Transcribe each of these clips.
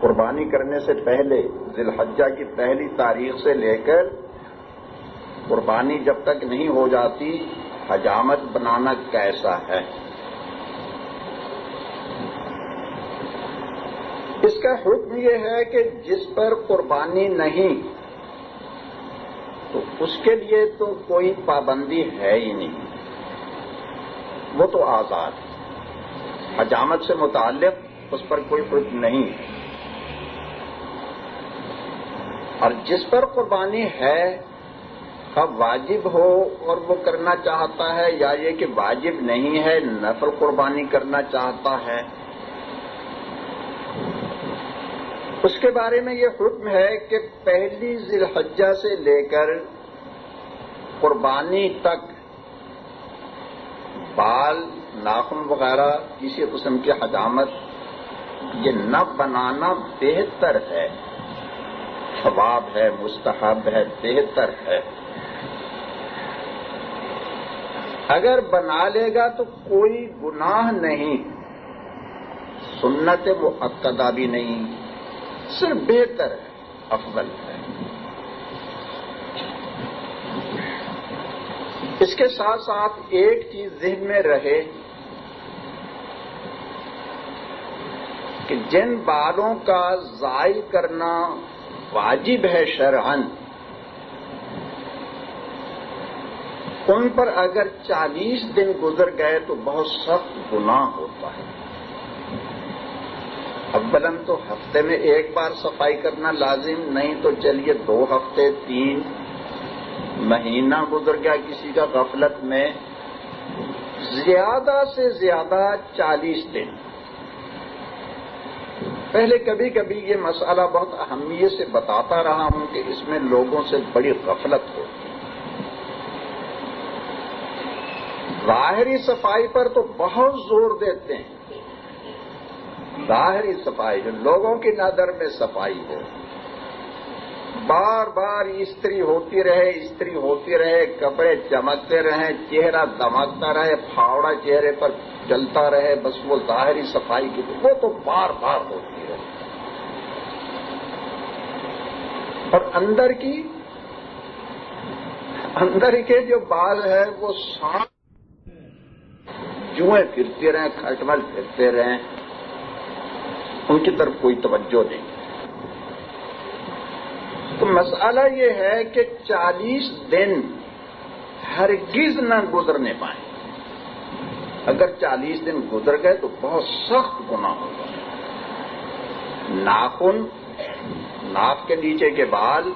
قربانی کرنے سے پہلے ذی الحجہ کی پہلی تاریخ سے لے کر قربانی جب تک نہیں ہو جاتی، حجامت بنانا کیسا ہے؟ اس کا حکم یہ ہے کہ جس پر قربانی نہیں، تو اس کے لیے تو کوئی پابندی ہے ہی نہیں۔ وہ تو آزاد، حجامت سے متعلق اس پر کوئی حکم نہیں۔ ہے اور جس پر قربانی ہے اب واجب ہو اور وہ کرنا چاہتا ہے، یا یہ کہ واجب نہیں ہے، نفل قربانی کرنا چاہتا ہے۔ اس کے بارے میں یہ حکم ہے کہ پہلی ذی الحجہ سے لے کر قربانی تک بال، ناخن وغیرہ، کسی قسم کی حجامت، یہ نہ بنانا بہتر ہے۔ ثواب ہے، مستحب ہے، بہتر ہے۔ اگر بنا لے گا تو کوئی گناہ نہیں۔ سنت وہ بھی نہیں، صرف بہتر ہے، افضل ہے۔ اس کے ساتھ ساتھ ایک چیز ذہن میں رہے کہ جن بالوں کا ضائع کرنا واجب ہے شرحن ان پر اگر چالیس دن گزر گئے تو بہت سخت گناہ ہوتا ہے۔ اولن تو ہفتے میں ایک بار صفائی کرنا لازم، نہیں تو چلیے دو ہفتے، تین۔ مہینہ گزر گیا کسی کا غفلت میں۔ زیادہ سے زیادہ چالیس دن۔ پہلے کبھی کبھی یہ مسئلہ بہت اہمیت سے بتاتا رہا ہوں کہ اس میں لوگوں سے بڑی غفلت ہوتی ظاہری صفائی پر تو بہت زور دیتے ہیں۔ ظاہری صفائی جو لوگوں کی نظر میں صفائی ہو۔ بار بار استری ہوتی رہے، استری ہوتی رہے، کپڑے چمکتے رہیں چہرہ دمکتا رہے، پھاوڑا چہرے پر چلتا رہے، بس وہ ظاہری صفائی کی وہ تو بار بار ہوتی اور اندر کی اندر کے جو بال ہے وہ سانپ جوئیں، پھرتے رہیں کھٹمل پھرتے رہیں۔ ان کی طرف کوئی توجہ نہیں۔ تو مسئلہ یہ ہے کہ چالیس دن ہرگز نہ گزرنے پائیں۔ اگر چالیس دن گزر گئے تو بہت سخت گنا ہوگا۔ ناخن ناک کے نیچے کے بال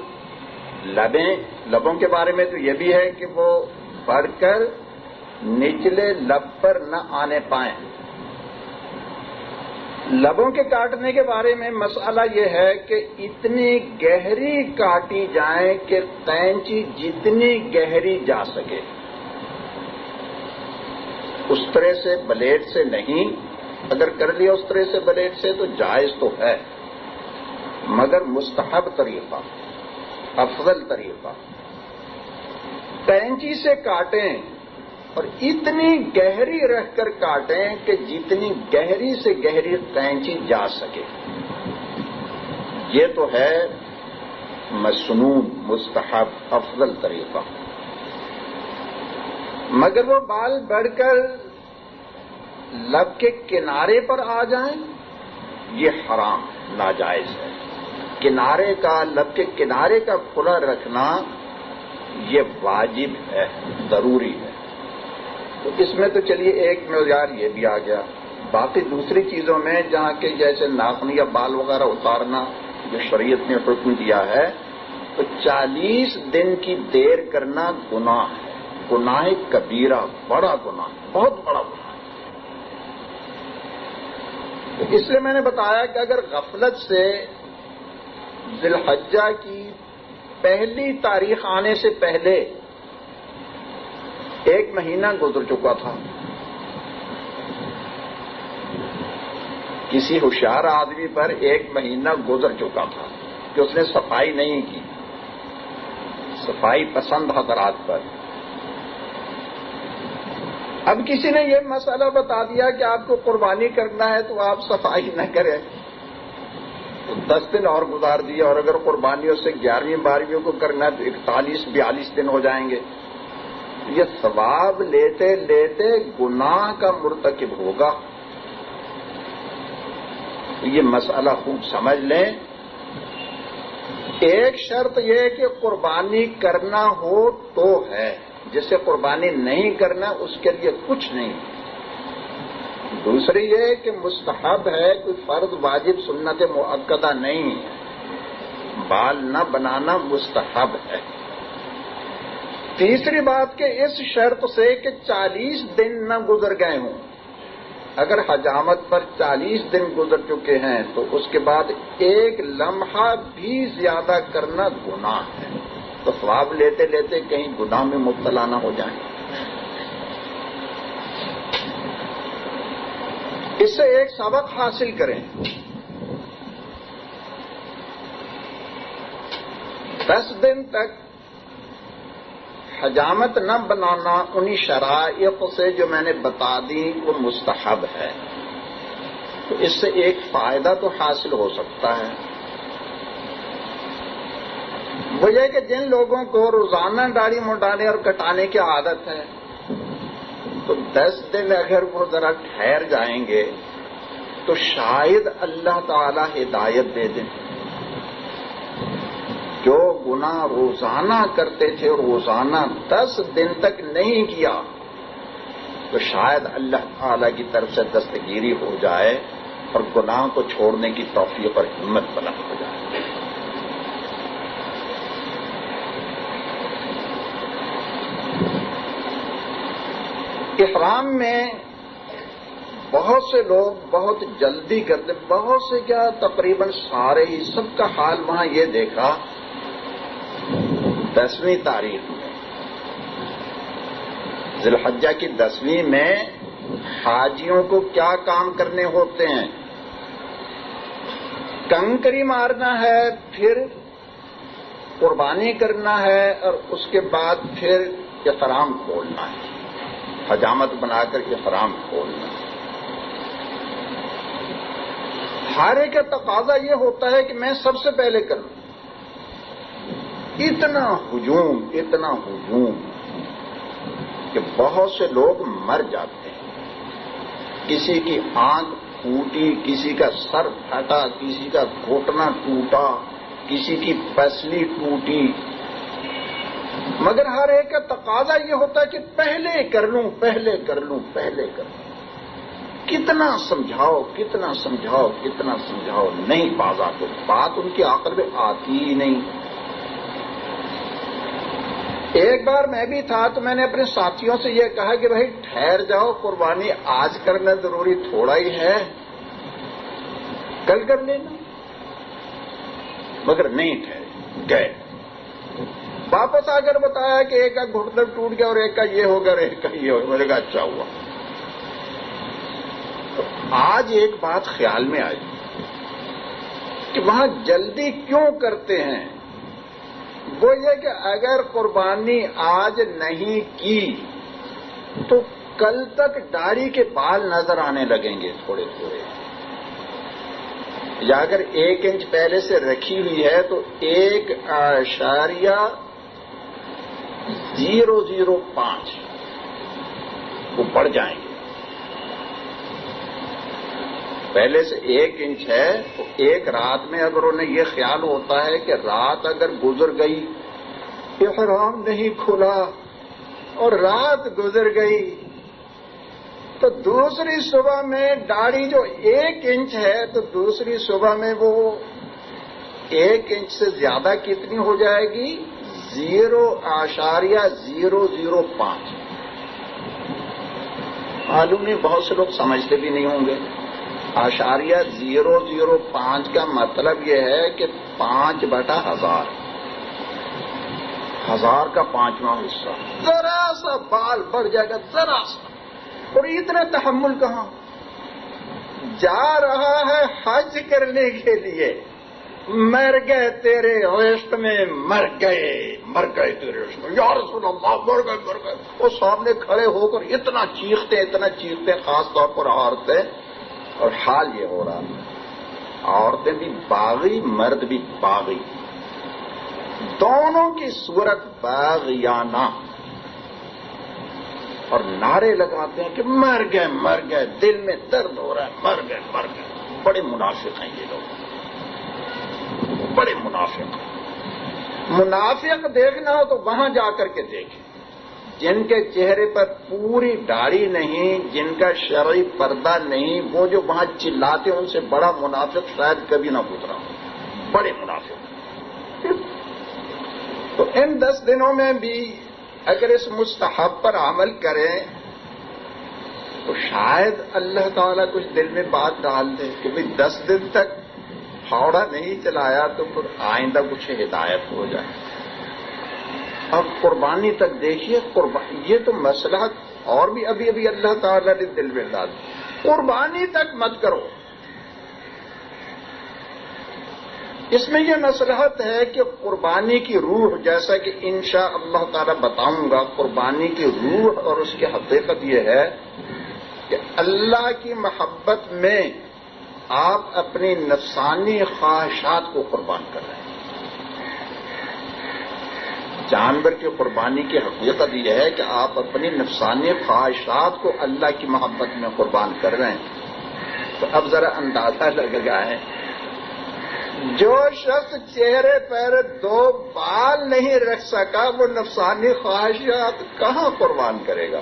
لبیں، لبوں کے بارے میں تو یہ بھی ہے کہ وہ بڑھ کر نچلے لب پر نہ آنے پائیں۔ لبوں کے کاٹنے کے بارے میں مسئلہ یہ ہے کہ اتنی گہری کاٹی جائیں کہ قینچی جتنی گہری جا سکے۔ اس طرح سے بلیڈ سے نہیں، اگر کر لیا اس طرح سے بلیڈ سے تو جائز تو ہے۔ مگر مستحب طریقہ، افضل طریقہ۔ قینچی سے کاٹیں اور اتنی گہری رہ کر کاٹیں کہ جتنی گہری سے گہری قینچی جا سکے۔ یہ تو ہے مصنون، مستحب، افضل طریقہ۔ مگر وہ بال بڑھ کر لب کے کنارے پر آ جائیں، یہ حرام، ناجائز ہے۔ کنارے کا لب کے کنارے کا کھلا رکھنا یہ واجب ہے، ضروری ہے۔ تو اس میں تو چلیے ایک معیار یہ بھی آ گیا۔ باقی دوسری چیزوں میں جہاں کہ جیسے ناخن یا بال وغیرہ اتارنا جو شریعت نے حکم دیا ہے، تو چالیس دن کی دیر کرنا گناہ ہے۔ گناہ کبیرہ، بڑا گناہ، بہت بڑا گناہ۔ تو اس لیے میں نے بتایا کہ اگر غفلت سے ذی الحجہ کی پہلی تاریخ آنے سے پہلے ایک مہینہ گزر چکا تھا۔ کسی ہوشیار آدمی پر ایک مہینہ گزر چکا تھا کہ اس نے صفائی نہیں کی۔ صفائی پسند حضرات پر۔ اب کسی نے یہ مسئلہ بتا دیا کہ آپ کو قربانی کرنا ہے تو آپ صفائی نہ کریں۔ تو دس دن اور گزار دیا اور اگر قربانیوں سے گیارہویں بارہویں کو کرنا ہے تو اکتالیس، بیالیس دن ہو جائیں گے۔ یہ ثواب لیتے لیتے گناہ کا مرتکب ہوگا۔ یہ مسئلہ خوب سمجھ لیں۔ ایک شرط یہ کہ قربانی کرنا ہو تو ہے۔ جسے قربانی نہیں کرنا اس کے لیے کچھ نہیں۔ دوسری یہ کہ مستحب ہے کوئی فرد واجب سنت معقدہ نہیں بال نہ بنانا مستحب ہے۔ تیسری بات کہ اس شرط سے کہ چالیس دن نہ گزر گئے ہوں۔ اگر حجامت پر چالیس دن گزر چکے ہیں تو اس کے بعد ایک لمحہ بھی زیادہ کرنا گناہ ہے۔ تو خواب لیتے لیتے کہیں گناہ میں مبتلا نہ ہو جائیں۔ اس سے ایک سبق حاصل کریں۔ دس دن تک حجامت نہ بنانا انہی شرائط سے جو میں نے بتا دی وہ مستحب ہے۔ تو اس سے ایک فائدہ تو حاصل ہو سکتا ہے۔ وہ یہ کہ جن لوگوں کو روزانہ داڑھی مڈانے اور کٹانے کی عادت ہے تو دس دن اگر وہ ذرا ٹھہر جائیں گے تو شاید اللہ تعالی ہدایت دے دیں۔ جو گنا روزانہ کرتے تھے روزانہ دس دن تک نہیں کیا، تو شاید اللہ تعالی کی طرف سے دستگیری ہو جائے اور گناہ کو چھوڑنے کی توفیق اور ہمت بلند ہو جائے۔ احرام میں بہت سے لوگ بہت جلدی کرتے، بہت سے کیا تقریباً سارے ہی سب کا حال وہاں یہ دیکھا، دسویں تاریخ میں۔ ذوالحجہ کی دسویں میں حاجیوں کو کیا کام کرنے ہوتے ہیں؟ کنکری مارنا ہے، پھر قربانی کرنا ہے اور اس کے بعد پھر احرام کھولنا ہے۔ حجامت بنا کر احرام کھولنا ہے ہر ایک کا تقاضا یہ ہوتا ہے کہ میں سب سے پہلے کروں۔ اتنا ہجوم اتنا ہجوم کہ بہت سے لوگ مر جاتے ہیں۔ کسی کی آنکھ پھوٹی کسی کا سر پھٹا، کسی کا گھٹنا ٹوٹا، کسی کی پسلی ٹوٹی۔ مگر ہر ایک کا تقاضا یہ ہوتا ہے کہ پہلے کر لوں، پہلے کر لوں، پہلے کر لوں۔ کتنا سمجھاؤ کتنا سمجھاؤ کتنا سمجھاؤ۔ نہیں، بازا کو بات ان کی آخر میں آتی ہی نہیں۔ ایک بار میں بھی تھا تو میں نے اپنے ساتھیوں سے یہ کہا کہ بھائی، ٹھہر جاؤ، قربانی آج کرنا ضروری تھوڑا ہی ہے۔ کل کر لینا۔ مگر نہیں ٹھہرے، گئے۔ واپس آ کر بتایا کہ ایک کا گھٹنا ٹوٹ گیا اور ایک کا یہ ہو گیا اور ایک کا یہ ہو گیا۔ میرے کا اچھا ہوا۔ آج ایک بات خیال میں آئی کہ وہاں جلدی کیوں کرتے ہیں؟ وہ یہ کہ اگر قربانی آج نہیں کی تو کل تک داڑھی کے بال نظر آنے لگیں گے تھوڑے تھوڑے۔ یا اگر ایک انچ پہلے سے رکھی ہوئی ہے تو ایک اشاریہ زیرو زیرو پانچ۔ وہ بڑھ جائیں گے۔ پہلے سے ایک انچ ہے، تو ایک رات میں اگر انہیں یہ خیال ہوتا ہے کہ رات اگر گزر گئی، احرام نہیں کھلا، اور رات گزر گئی، تو دوسری صبح میں داڑھی جو ایک انچ ہے، تو دوسری صبح میں وہ ایک انچ سے زیادہ کتنی ہو جائے گی؟ زیرو آشاریہ زیرو زیرو پانچ۔ معلوم نہیں، بہت سے لوگ سمجھتے بھی نہیں ہوں گے۔ آشاریہ زیرو زیرو پانچ کا مطلب یہ ہے کہ پانچ بٹا ہزار۔ ہزار کا پانچواں حصہ۔ ذرا سا بال بڑھ جائے گا، ذرا سا۔ اور اتنا تحمل کہاں؟ جا رہا ہے حج کرنے کے لیے۔ مر گئے تیرے ویسٹ میں، مر گئے مر گئے تیرے ویسٹ میں۔ یار رسول اللہ، مر گئے مر گئے۔ وہ سامنے کھڑے ہو کر اتنا چیختے اتنا چیختے، خاص طور پر ہارتے اور حال یہ ہو رہا عورتیں بھی باغی، مرد بھی باغی۔ دونوں کی صورت باغیانہ۔ اور نعرے لگاتے ہیں کہ مر گئے مر گئے، دل میں درد ہو رہا ہے، مر گئے مر گئے۔ بڑے منافق ہیں یہ لوگ۔ بڑے منافق منافق دیکھنا ہو تو وہاں جا کر کے دیکھیں۔ جن کے چہرے پر پوری داڑھی نہیں، جن کا شرعی پردہ نہیں، وہ جو وہاں چلاتے ان سے بڑا منافق شاید کبھی نہ گزرا ہو۔ بڑے منافق۔ تو ان دس دنوں میں بھی اگر اس مستحب پر عمل کریں، تو شاید اللہ تعالیٰ کچھ دل میں بات ڈال دے کہ بھائی دس دن تک ہاوڑا نہیں چلایا تو پھر آئندہ کچھ ہدایت ہو جائے۔ اب قربانی تک دیکھیے یہ تو مسئلہ اور بھی ابھی ابھی اللہ تعالیٰ نے دل میں ڈال قربانی تک مت کرو۔ اس میں یہ مسلحت ہے کہ قربانی کی روح، جیسا کہ انشاء اللہ تعالی بتاؤں گا، قربانی کی روح اور اس کی حقیقت یہ ہے کہ اللہ کی محبت میں آپ اپنی نفسانی خواہشات کو قربان کر رہے ہیں۔ جانور کی قربانی کی حقیقت یہ ہے کہ آپ اپنی نفسانی خواہشات کو اللہ کی محبت میں قربان کر رہے ہیں۔ تو اب ذرا اندازہ لگ گیا ہے۔ جو شخص چہرے پر دو بال نہیں رکھ سکا، وہ نفسانی خواہشات کہاں قربان کرے گا؟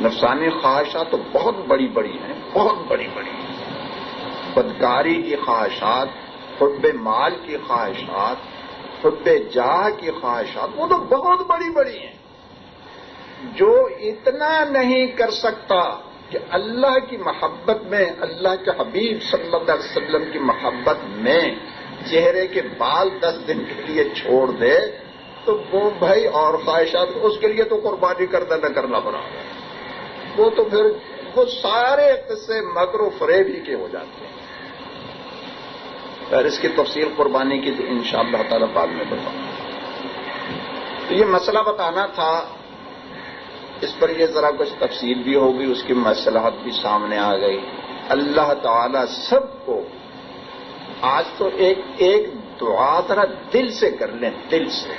نفسانی خواہشات تو بہت بڑی بڑی ہیں، بہت بڑی بڑی ہیں بدکاری کی خواہشات خطب مال کی خواہشات خطب جاہ کی خواہشات، وہ تو بہت بڑی بڑی ہیں۔ جو اتنا نہیں کر سکتا کہ اللہ کی محبت میں، اللہ کے حبیب صلی اللہ علیہ وسلم کی محبت میں چہرے کے بال دس دن کے لیے چھوڑ دے، تو وہ بھائی اور خواہشات اس کے لیے تو قربانی کردہ نہ کرنا پڑا۔ وہ تو پھر وہ سارے قصے مکر و فریب ہی کے ہو جاتے ہیں۔ پھر اس کی تفصیل قربانی کی تو ان شاء اللہ تعالی بعد میں بتاؤں۔ تو یہ مسئلہ بتانا تھا۔ اس پر یہ ذرا کچھ تفصیل بھی ہوگی، اس کی مسلحت بھی سامنے آ گئی۔ اللہ تعالی سب کو آج تو ایک ایک دعا ذرا دل سے کر لیں، دل سے۔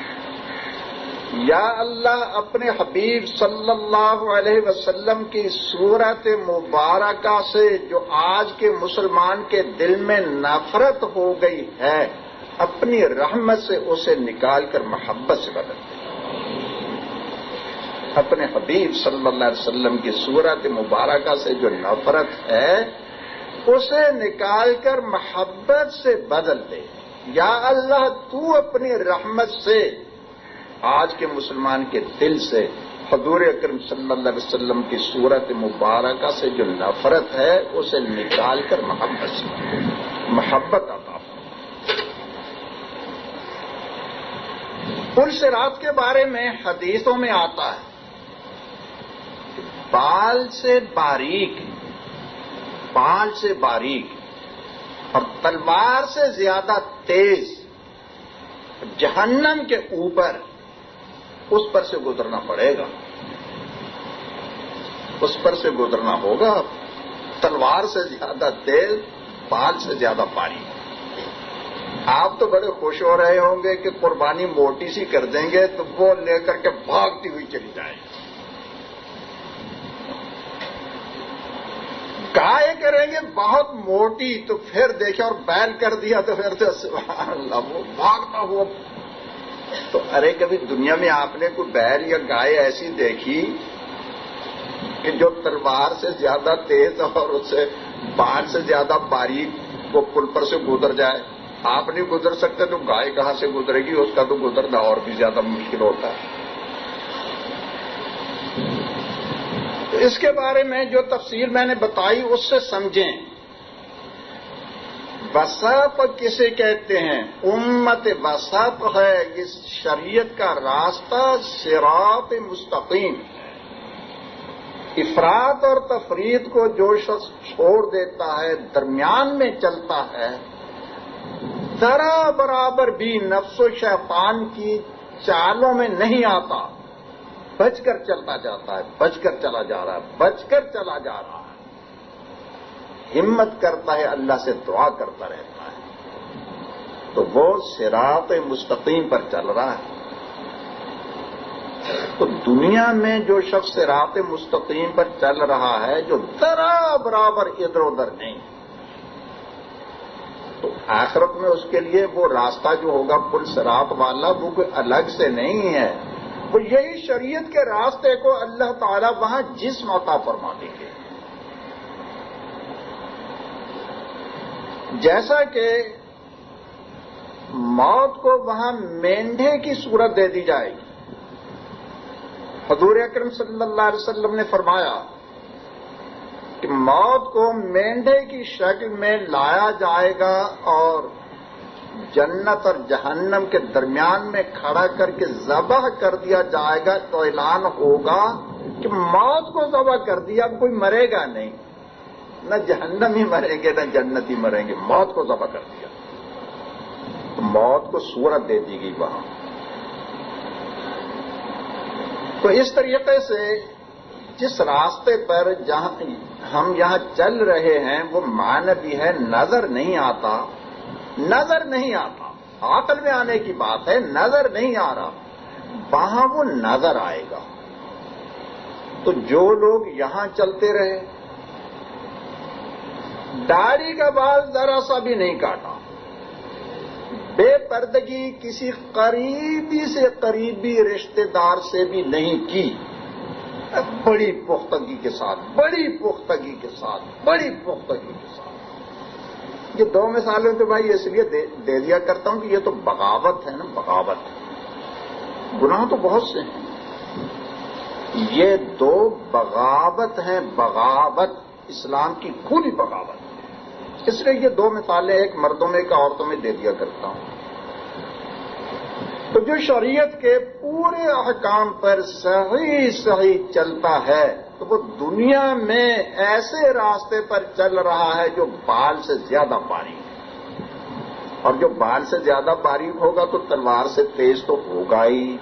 یا اللہ اپنے حبیب صلی اللہ علیہ وسلم کی صورت مبارکہ سے جو آج کے مسلمان کے دل میں نفرت ہو گئی ہے، اپنی رحمت سے اسے نکال کر محبت سے بدل دیں اپنے حبیب صلی اللہ علیہ وسلم کی صورت مبارکہ سے جو نفرت ہے، اسے نکال کر محبت سے بدل دے۔ یا اللہ تو اپنی رحمت سے آج کے مسلمان کے دل سے حضور اکرم صلی اللہ علیہ وسلم کی صورت مبارکہ سے جو نفرت ہے، اسے نکال کر محبت سے محبت آتا پل سے رات کے بارے میں حدیثوں میں آتا ہے بال سے باریک، بال سے باریک اور تلوار سے زیادہ تیز جہنم کے اوپر اس پر سے گزرنا پڑے گا۔ اس پر سے گزرنا ہوگا۔ تلوار سے زیادہ تیز بال سے زیادہ باریک آپ تو بڑے خوش ہو رہے ہوں گے کہ قربانی موٹی سی کر دیں گے تو وہ لے کر کے بھاگتی ہوئی چلی جائے۔ گی گائے کریں گے، بہت موٹی تو پھر دیکھے اور بیل کر دیا تو پھر اللہ، وہ بھاگتا ہوا تو ارے کبھی دنیا میں آپ نے کوئی بیل یا گائے ایسی دیکھی کہ جو تلوار سے زیادہ تیز اور اس سے بال سے زیادہ باریک وہ پل پر سے گزر جائے؟ آپ نہیں گزر سکتے تو گائے کہاں سے گزرے گی؟ اس کا تو گزرنا اور بھی زیادہ مشکل ہوتا ہے۔ تو اس کے بارے میں جو تفصیل میں نے بتائی اس سے سمجھیں۔ وسط کسے کہتے ہیں؟ امت وسط ہے اس شریعت کا راستہ سراط مستقیم۔ افراد اور تفرید کو جو شخص چھوڑ دیتا ہے، درمیان میں چلتا ہے، ذرا برابر بھی نفس و شیطان کی چالوں میں نہیں آتا۔ بچ کر چلتا جاتا ہے، بچ کر چلا جا رہا ہے، بچ کر چلا جا رہا ہے۔ ہمت کرتا ہے، اللہ سے دعا کرتا رہتا ہے۔ تو وہ سراط مستقیم پر چل رہا ہے۔ تو دنیا میں جو شخص رات مستقیم پر چل رہا ہے، جو ذرا برابر ادھر ادھر نہیں، تو آخرت میں اس کے لیے وہ راستہ جو ہوگا پل سرات والا، وہ کوئی الگ سے نہیں ہے۔ وہ یہی شریعت کے راستے کو اللہ تعالی وہاں جس موتا فرما دیں گے۔ جیسا کہ موت کو وہاں مینڈے کی صورت دے دی جائے گی۔ حضور اکرم صلی اللہ علیہ وسلم نے فرمایا کہ موت کو مینڈے کی شکل میں لایا جائے گا اور جنت اور جہنم کے درمیان میں کھڑا کر کے ذبح کر دیا جائے گا تو اعلان ہوگا کہ موت کو ذبح کر دیا، اب کوئی مرے گا نہیں۔ نہ جہنم ہی مریں گے، نہ جنت ہی مریں گے۔ موت کو ذبح کر دیا۔ تو موت کو صورت دے دی گئی وہاں۔ تو اس طریقے سے جس راستے پر جہاں ہم یہاں چل رہے ہیں، وہ مانوی ہے، نظر نہیں آتا۔ نظر نہیں آتا۔ عقل میں آنے کی بات ہے، نظر نہیں آ رہا۔ وہاں وہ نظر آئے گا۔ تو جو لوگ یہاں چلتے رہے داڑھی کا بال ذرا سا بھی نہیں کاٹا۔ بے پردگی کسی قریبی سے قریبی رشتے دار سے بھی نہیں کی۔ بڑی پختگی کے ساتھ، بڑی پختگی کے ساتھ، بڑی پختگی کے ساتھ۔ یہ دو مثالیں تو بھائی اس لیے دے دیا کرتا ہوں کہ یہ تو بغاوت ہے نا، بغاوت۔ گناہ تو بہت سے ہیں۔ یہ دو بغاوت ہیں، بغاوت، اسلام کی کھلی بغاوت۔ اس لیے یہ دو مثالیں ایک مردوں میں، ایک عورتوں میں دے دیا کرتا ہوں۔ تو جو شریعت کے پورے احکام پر صحیح صحیح چلتا ہے، تو وہ دنیا میں ایسے راستے پر چل رہا ہے جو بال سے زیادہ باریک اور جو بال سے زیادہ باریک ہوگا تو تلوار سے تیز تو ہوگا ہی۔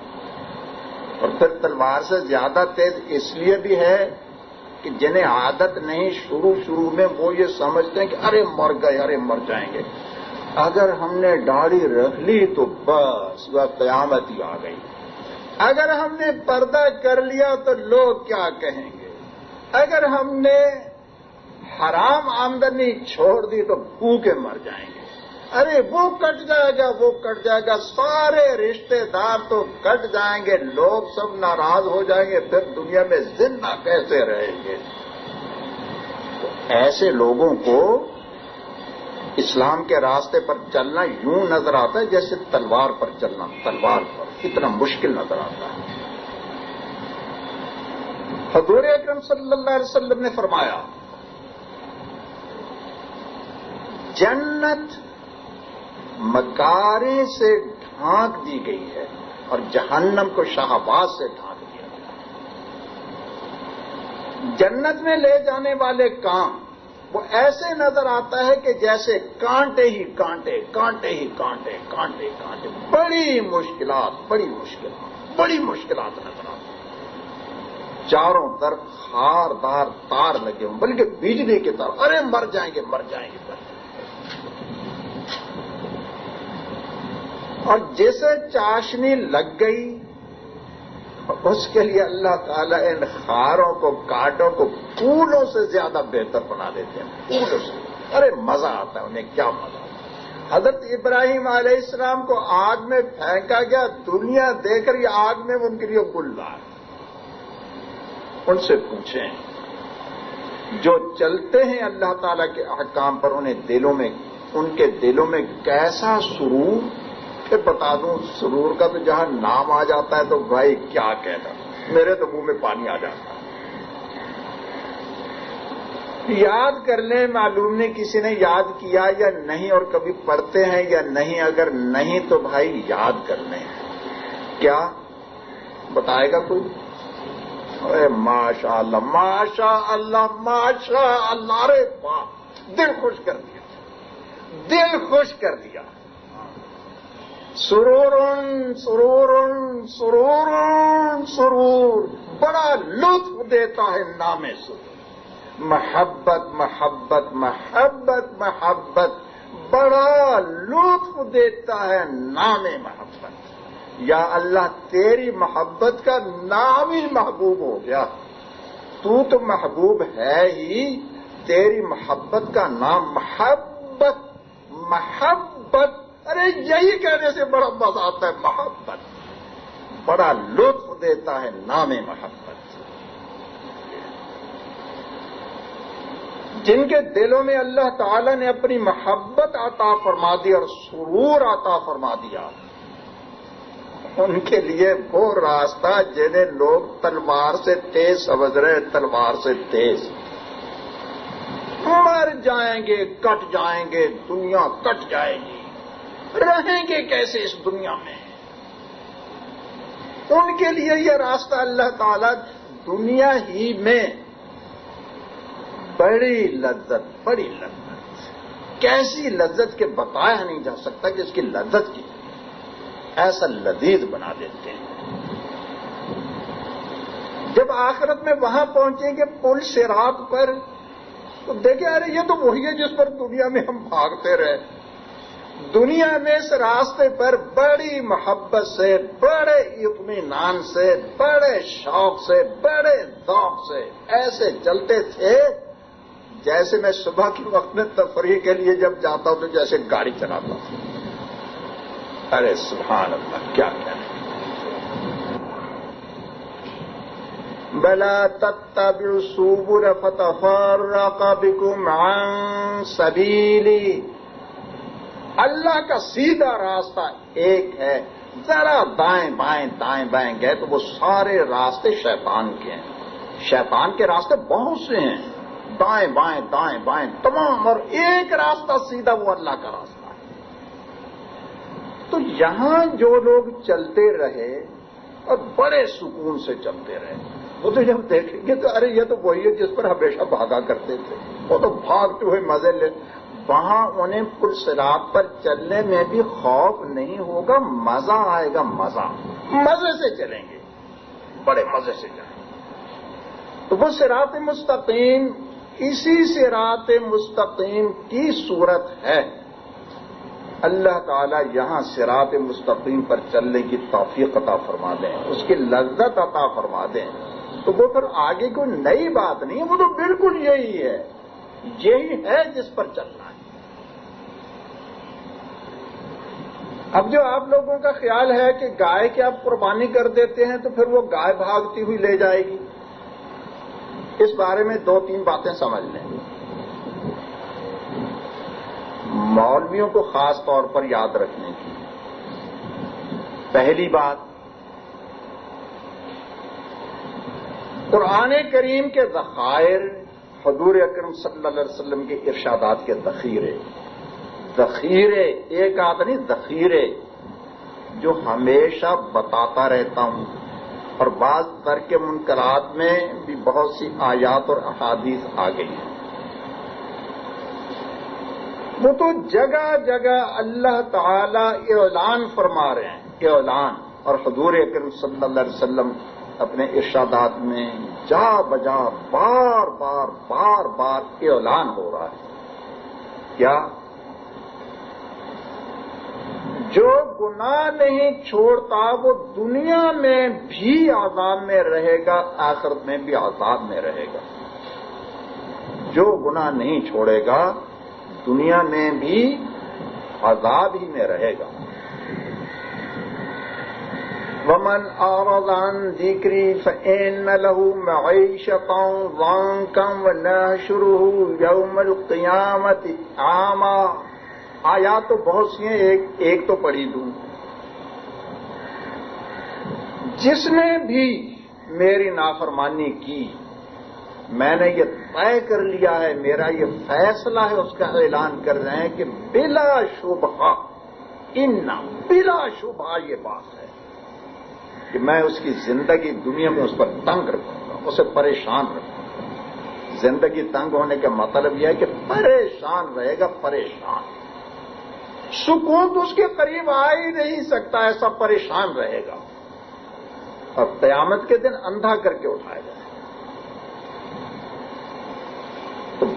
اور پھر تلوار سے زیادہ تیز اس لیے بھی ہے کہ جنہیں عادت نہیں، شروع شروع میں وہ یہ سمجھتے ہیں کہ ارے مر گئے، ارے مر جائیں گے۔ اگر ہم نے داڑھی رکھ لی تو بس، وہ قیامت ہی آ گئی۔ اگر ہم نے پردہ کر لیا تو لوگ کیا کہیں گے؟ اگر ہم نے حرام آمدنی چھوڑ دی تو بھوکے مر جائیں گے۔ ارے وہ کٹ جائے گا، وہ کٹ جائے گا۔ سارے رشتے دار تو کٹ جائیں گے، لوگ سب ناراض ہو جائیں گے، پھر دنیا میں زندہ کیسے رہیں گے؟ تو ایسے لوگوں کو اسلام کے راستے پر چلنا یوں نظر آتا ہے جیسے تلوار پر چلنا، تلوار پر۔ اتنا مشکل نظر آتا ہے۔ حضور اکرم صلی اللہ علیہ وسلم نے فرمایا، جنت مکارے سے ڈھانک دی گئی ہے اور جہنم کو شہباز سے ڈھانک دیا گیا۔ جنت میں لے جانے والے کام وہ ایسے نظر آتا ہے کہ جیسے کانٹے ہی کانٹے کانٹے ہی کانٹے کانٹے کانٹے۔ بڑی مشکلات بڑی مشکلات بڑی مشکلات نظر آتی چاروں طرف ہار دار تار لگے ہوں، بلکہ بجلی کی طرف۔ ارے مر جائیں گے، مر جائیں گے مر جائیں گے اور جیسے چاشنی لگ گئی، اس کے لیے اللہ تعالیٰ ان خاروں کو کاٹوں کو پھولوں سے زیادہ بہتر بنا دیتے ہیں، پھولوں سے۔ ارے مزہ آتا ہے انہیں، کیا مزہ آتا حضرت ابراہیم علیہ السلام کو آگ میں پھینکا گیا، دنیا دے کر یہ آگ میں ان کے لیے گل رہا ان سے پوچھیں، جو چلتے ہیں اللہ تعالیٰ کے احکام پر، انہیں دلوں میں، ان کے دلوں میں کیسا سرور بتا دوں سرور کا تو جہاں نام آ جاتا ہے تو بھائی کیا کہنا میرے تو منہ میں پانی آ جاتا ہے۔ یاد کر لیں، معلوم نہیں کسی نے یاد کیا یا نہیں اور کبھی پڑھتے ہیں یا نہیں، اگر نہیں تو بھائی یاد کر لیں۔ کیا؟ بتائے گا کوئی؟ ارے ماشاء اللہ ماشاء اللہ ماشاء اللہ رے دل خوش کر دیا۔ دل خوش کر دیا۔ سرور سرور سرور سرور، بڑا لطف دیتا ہے نام سرور۔ محبت محبت محبت محبت، بڑا لطف دیتا ہے نام محبت۔ یا اللہ، تیری محبت کا نام ہی محبوب ہو گیا۔ تو تو محبوب ہے ہی، تیری محبت کا نام محبت محبت ارے یہی کہنے سے بڑا مزہ آتا ہے، محبت۔ بڑا لطف دیتا ہے نام محبت۔ جن کے دلوں میں اللہ تعالی نے اپنی محبت عطا فرما دی اور سرور عطا فرما دیا، ان کے لیے وہ راستہ جنہیں لوگ تلوار سے تیز سمجھ رہے تلوار سے تیز۔ مر جائیں گے، کٹ جائیں گے، دنیا کٹ جائے گی۔ رہیں گے کیسے اس دنیا میں؟ ان کے لیے یہ راستہ اللہ تعالی دنیا ہی میں بڑی لذت بڑی لذت۔ کیسی لذت کے بتایا نہیں جا سکتا کہ اس کی لذت کی۔ ایسا لذیذ بنا دیتے ہیں۔ جب آخرت میں وہاں پہنچیں گے پل شراب پر، تو دیکھیں، ارے یہ تو وہی ہے جس پر دنیا میں ہم بھاگتے رہے۔ دنیا میں اس راستے پر بڑی محبت سے، بڑے اطمینان سے، بڑے شوق سے، بڑے ذوق سے ایسے چلتے تھے جیسے میں صبح کے وقت میں تفریح کے لیے جب جاتا ہوں تو جیسے گاڑی چلاتا ہوں۔ ارے سبحان اللہ، کیا کہنا بلا تب سوبر فتفر کا بکم سبیلی اللہ کا سیدھا راستہ ایک ہے۔ ذرا دائیں بائیں دائیں بائیں گئے تو وہ سارے راستے شیطان کے ہیں۔ شیطان کے راستے بہت سے ہیں۔ دائیں بائیں دائیں بائیں، تمام، اور ایک راستہ سیدھا وہ اللہ کا راستہ ہے۔ تو یہاں جو لوگ چلتے رہے اور بڑے سکون سے چلتے رہے، وہ تو جب دیکھیں گے تو ارے یہ تو وہی ہے جس پر ہمیشہ بھاگا کرتے تھے۔ وہ تو بھاگتے ہوئے مزے لے وہاں انہیں پل سراب پر چلنے میں بھی خوف نہیں ہوگا، مزہ آئے گا، مزہ۔ مزے سے چلیں گے۔ بڑے مزے سے چلیں گے۔ تو وہ سرات مستقیم، اسی سرات مستقیم کی صورت ہے۔ اللہ تعالیٰ یہاں سرات مستقیم پر چلنے کی توفیق عطا فرما دیں، اس کی لذت عطا فرما دیں۔ تو وہ پھر آگے کوئی نئی بات نہیں، وہ تو بالکل یہی ہے۔ یہی ہے جس پر چلنا ہے۔ اب جو آپ لوگوں کا خیال ہے کہ گائے کی آپ قربانی کر دیتے ہیں تو پھر وہ گائے بھاگتی ہوئی لے جائے گی۔ اس بارے میں دو تین باتیں سمجھ لیں۔ مولویوں کو خاص طور پر یاد رکھنے کی۔ پہلی بات، قرآن کریم کے ذخائر حضور اکرم صلی اللہ علیہ وسلم کے ارشادات کے ذخیرے۔ ذخیرے، ایک آدمی ذخیرے، جو ہمیشہ بتاتا رہتا ہوں۔ اور بعض تر کے منقرات میں بھی بہت سی آیات اور احادیث آ گئی ہیں۔ وہ تو جگہ جگہ اللہ تعالی اعلان فرما رہے ہیں۔ اعلان۔ اور حضور اکرم صلی اللہ علیہ وسلم اپنے ارشادات میں جا بجا بار بار بار بار اعلان ہو رہا ہے۔ کیا؟ جو گناہ نہیں چھوڑتا وہ دنیا میں بھی آزاد میں رہے گا، آخرت میں بھی آزاد میں رہے گا۔ جو گناہ نہیں چھوڑے گا، دنیا میں بھی آزاد ہی میں رہے گا۔ ومن اعرض عن ذکری فإن له معيشة ضنكا ونحشره يوم القيامة عاما ہاں، آیات تو بہت سی ہیں، ایک ایک تو پڑھی دوں۔ جس نے بھی میری نافرمانی کی، میں نے یہ طے کر لیا ہے، میرا یہ فیصلہ ہے، اس کا اعلان کر رہے ہیں کہ بلا شبہ، ان بلا شبہ یہ بات ہے کہ میں اس کی زندگی دنیا میں اس پر تنگ رکھوں گا، اسے پریشان رکھوں گا۔ زندگی تنگ ہونے کا مطلب یہ ہے کہ پریشان رہے گا، پریشان۔ سکون تو اس کے قریب آ ہی نہیں سکتا، ایسا پریشان رہے گا۔ اور قیامت کے دن اندھا کر کے اٹھائے گا۔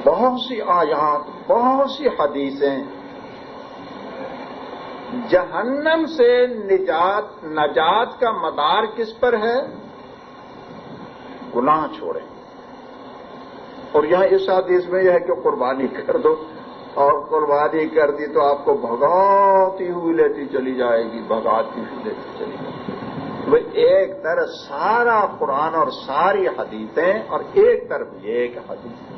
بہت سی آیات، بہت سی حدیثیں جہنم سے نجات نجات کا مدار کس پر ہے؟ گناہ چھوڑیں۔ اور یہاں اس حدیث میں یہ ہے کہ قربانی کر دو۔ اور قربانی کر دی تو آپ کو بھگاتی ہوئی لیتی چلی جائے گی، بھگاتی ہوئی لیتی چلی جائے گی۔ وہ ایک طرف سارا قرآن اور ساری حدیثیں اور ایک طرف ایک حدیث۔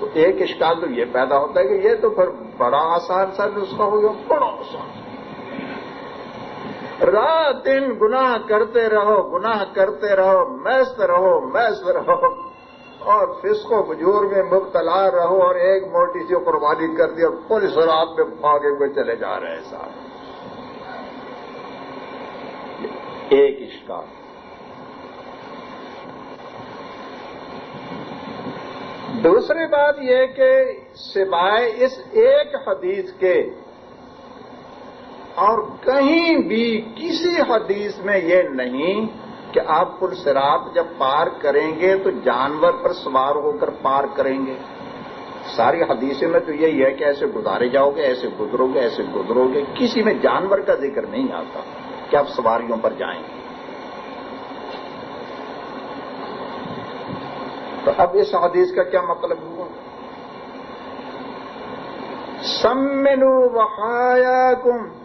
تو ایک اشکال تو یہ پیدا ہوتا ہے کہ یہ تو پھر بڑا آسان سا نسخہ ہو گیا، بڑا آسان۔ رات دن گناہ کرتے رہو، گناہ کرتے رہو میست رہو میست رہو۔ اور فسق و بجور میں مبتلا رہو اور ایک موٹی سی قربانی کر دی اور پولیس رات میں بھاگے ہوئے چلے جا رہے ہیں سارے ایک اشکار دوسری بات یہ کہ سوائے اس ایک حدیث کے اور کہیں بھی کسی حدیث میں یہ نہیں کہ آپ پل سرات جب پار کریں گے تو جانور پر سوار ہو کر پار کریں گے۔ ساری حدیثیں میں تو یہی ہے کہ ایسے گزارے جاؤ گے، ایسے گزرو گے، ایسے گزرو گے۔ کسی میں جانور کا ذکر نہیں آتا کہ آپ سواریوں پر جائیں گے۔ تو اب اس حدیث کا کیا مطلب ہوا؟ سمنو وقایا کم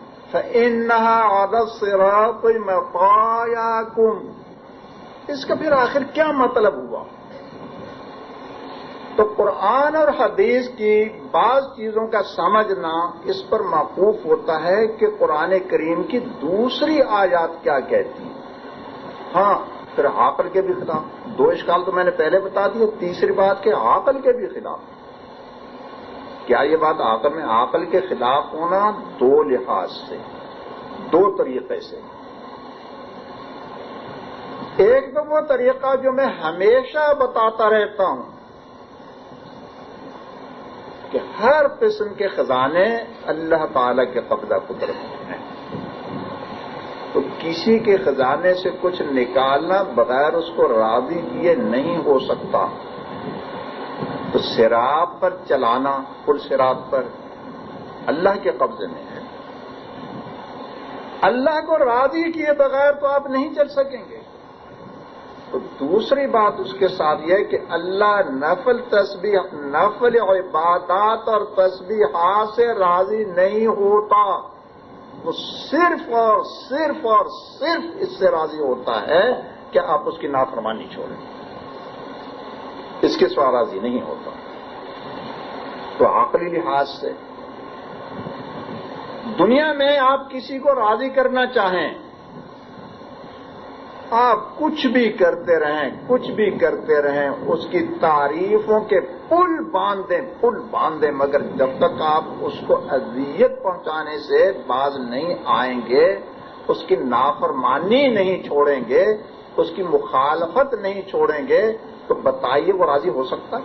عادت سے میں پایا کم اس کا پھر آخر کیا مطلب ہوا؟ تو قرآن اور حدیث کی بعض چیزوں کا سمجھنا اس پر معقوف ہوتا ہے کہ قرآن کریم کی دوسری آیات کیا کہتی ہاں پھر عقل کے بھی خلاف۔ دو اشکال تو میں نے پہلے بتا دی تیسری بات کہ عقل کے بھی خلاف۔ کیا یہ بات عقل میں عقل کے خلاف ہونا دو لحاظ سے، دو طریقے سے؟ ایک تو وہ طریقہ جو میں ہمیشہ بتاتا رہتا ہوں کہ ہر قسم کے خزانے اللہ تعالی کے قبضہ قدرت ہیں۔ تو کسی کے خزانے سے کچھ نکالنا بغیر اس کو راضی کیے نہیں ہو سکتا۔ تو سراب پر چلانا، پل سراب پر اللہ کے قبضے میں ہے۔ اللہ کو راضی کیے بغیر تو آپ نہیں چل سکیں گے۔ تو دوسری بات اس کے ساتھ یہ کہ اللہ نفل تسبیح نفل عبادات اور تسبیحات سے راضی نہیں ہوتا۔ وہ صرف اور صرف اور صرف اس سے راضی ہوتا ہے کہ آپ اس کی نافرمانی چھوڑیں۔ اس کے سوا راضی نہیں ہوتا۔ تو عقلی لحاظ سے دنیا میں آپ کسی کو راضی کرنا چاہیں آپ کچھ بھی کرتے رہیں، کچھ بھی کرتے رہیں، اس کی تعریفوں کے پل باندھیں پل باندھیں، مگر جب تک آپ اس کو اذیت پہنچانے سے باز نہیں آئیں گے، اس کی نافرمانی نہیں چھوڑیں گے، اس کی مخالفت نہیں چھوڑیں گے، تو بتائیے وہ راضی ہو سکتا؟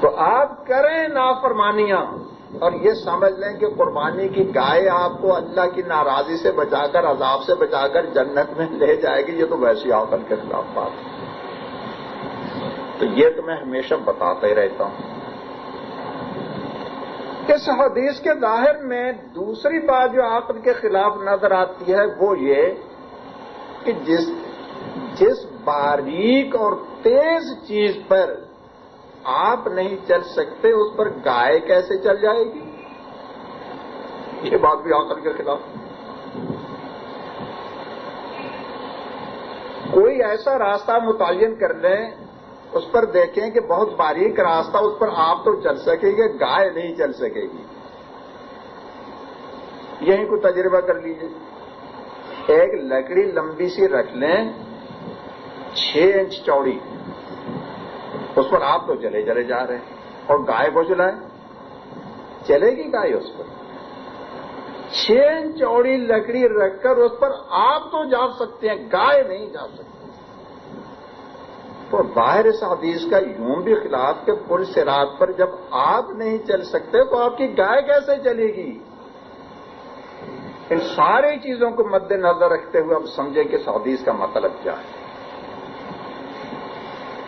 تو آپ کریں نافرمانیاں۔ اور یہ سمجھ لیں کہ قربانی کی گائے آپ کو اللہ کی ناراضی سے بچا کر، عذاب سے بچا کر جنت میں لے جائے گی، یہ تو ویسی آکل کے خلاف بات ہے۔ تو یہ تو میں ہمیشہ بتاتا ہی رہتا ہوں۔ اس حدیث کے ظاہر میں دوسری بات جو عقل کے خلاف نظر آتی ہے، وہ یہ کہ جس جس باریک اور تیز چیز پر آپ نہیں چل سکتے، اس پر گائے کیسے چل جائے گی؟ یہ بات بھی آکر کے خلاف۔ کوئی ایسا راستہ متعین کر لیں، اس پر دیکھیں کہ بہت باریک راستہ، اس پر آپ تو چل سکیں گے گائے نہیں چل سکے گی۔ یہیں کو تجربہ کر لیجیے ایک لکڑی لمبی سی رکھ لیں، چھ انچ چوڑی۔ اس پر آپ تو چلے چلے جا رہے ہیں۔ اور گائے کو چلائے چلے گی گائے اس پر۔ چھ چوڑی لکڑی رکھ کر اس پر آپ تو جا سکتے ہیں، گائے نہیں جا سکتے تو باہر اس حدیث کا یوں بھی خلاف کہ پل سے رات پر جب آپ نہیں چل سکتے تو آپ کی گائے کیسے چلے گی؟ ان ساری چیزوں کو مد نظر رکھتے ہوئے اب سمجھیں کہ اس حدیث کا مطلب کیا ہے۔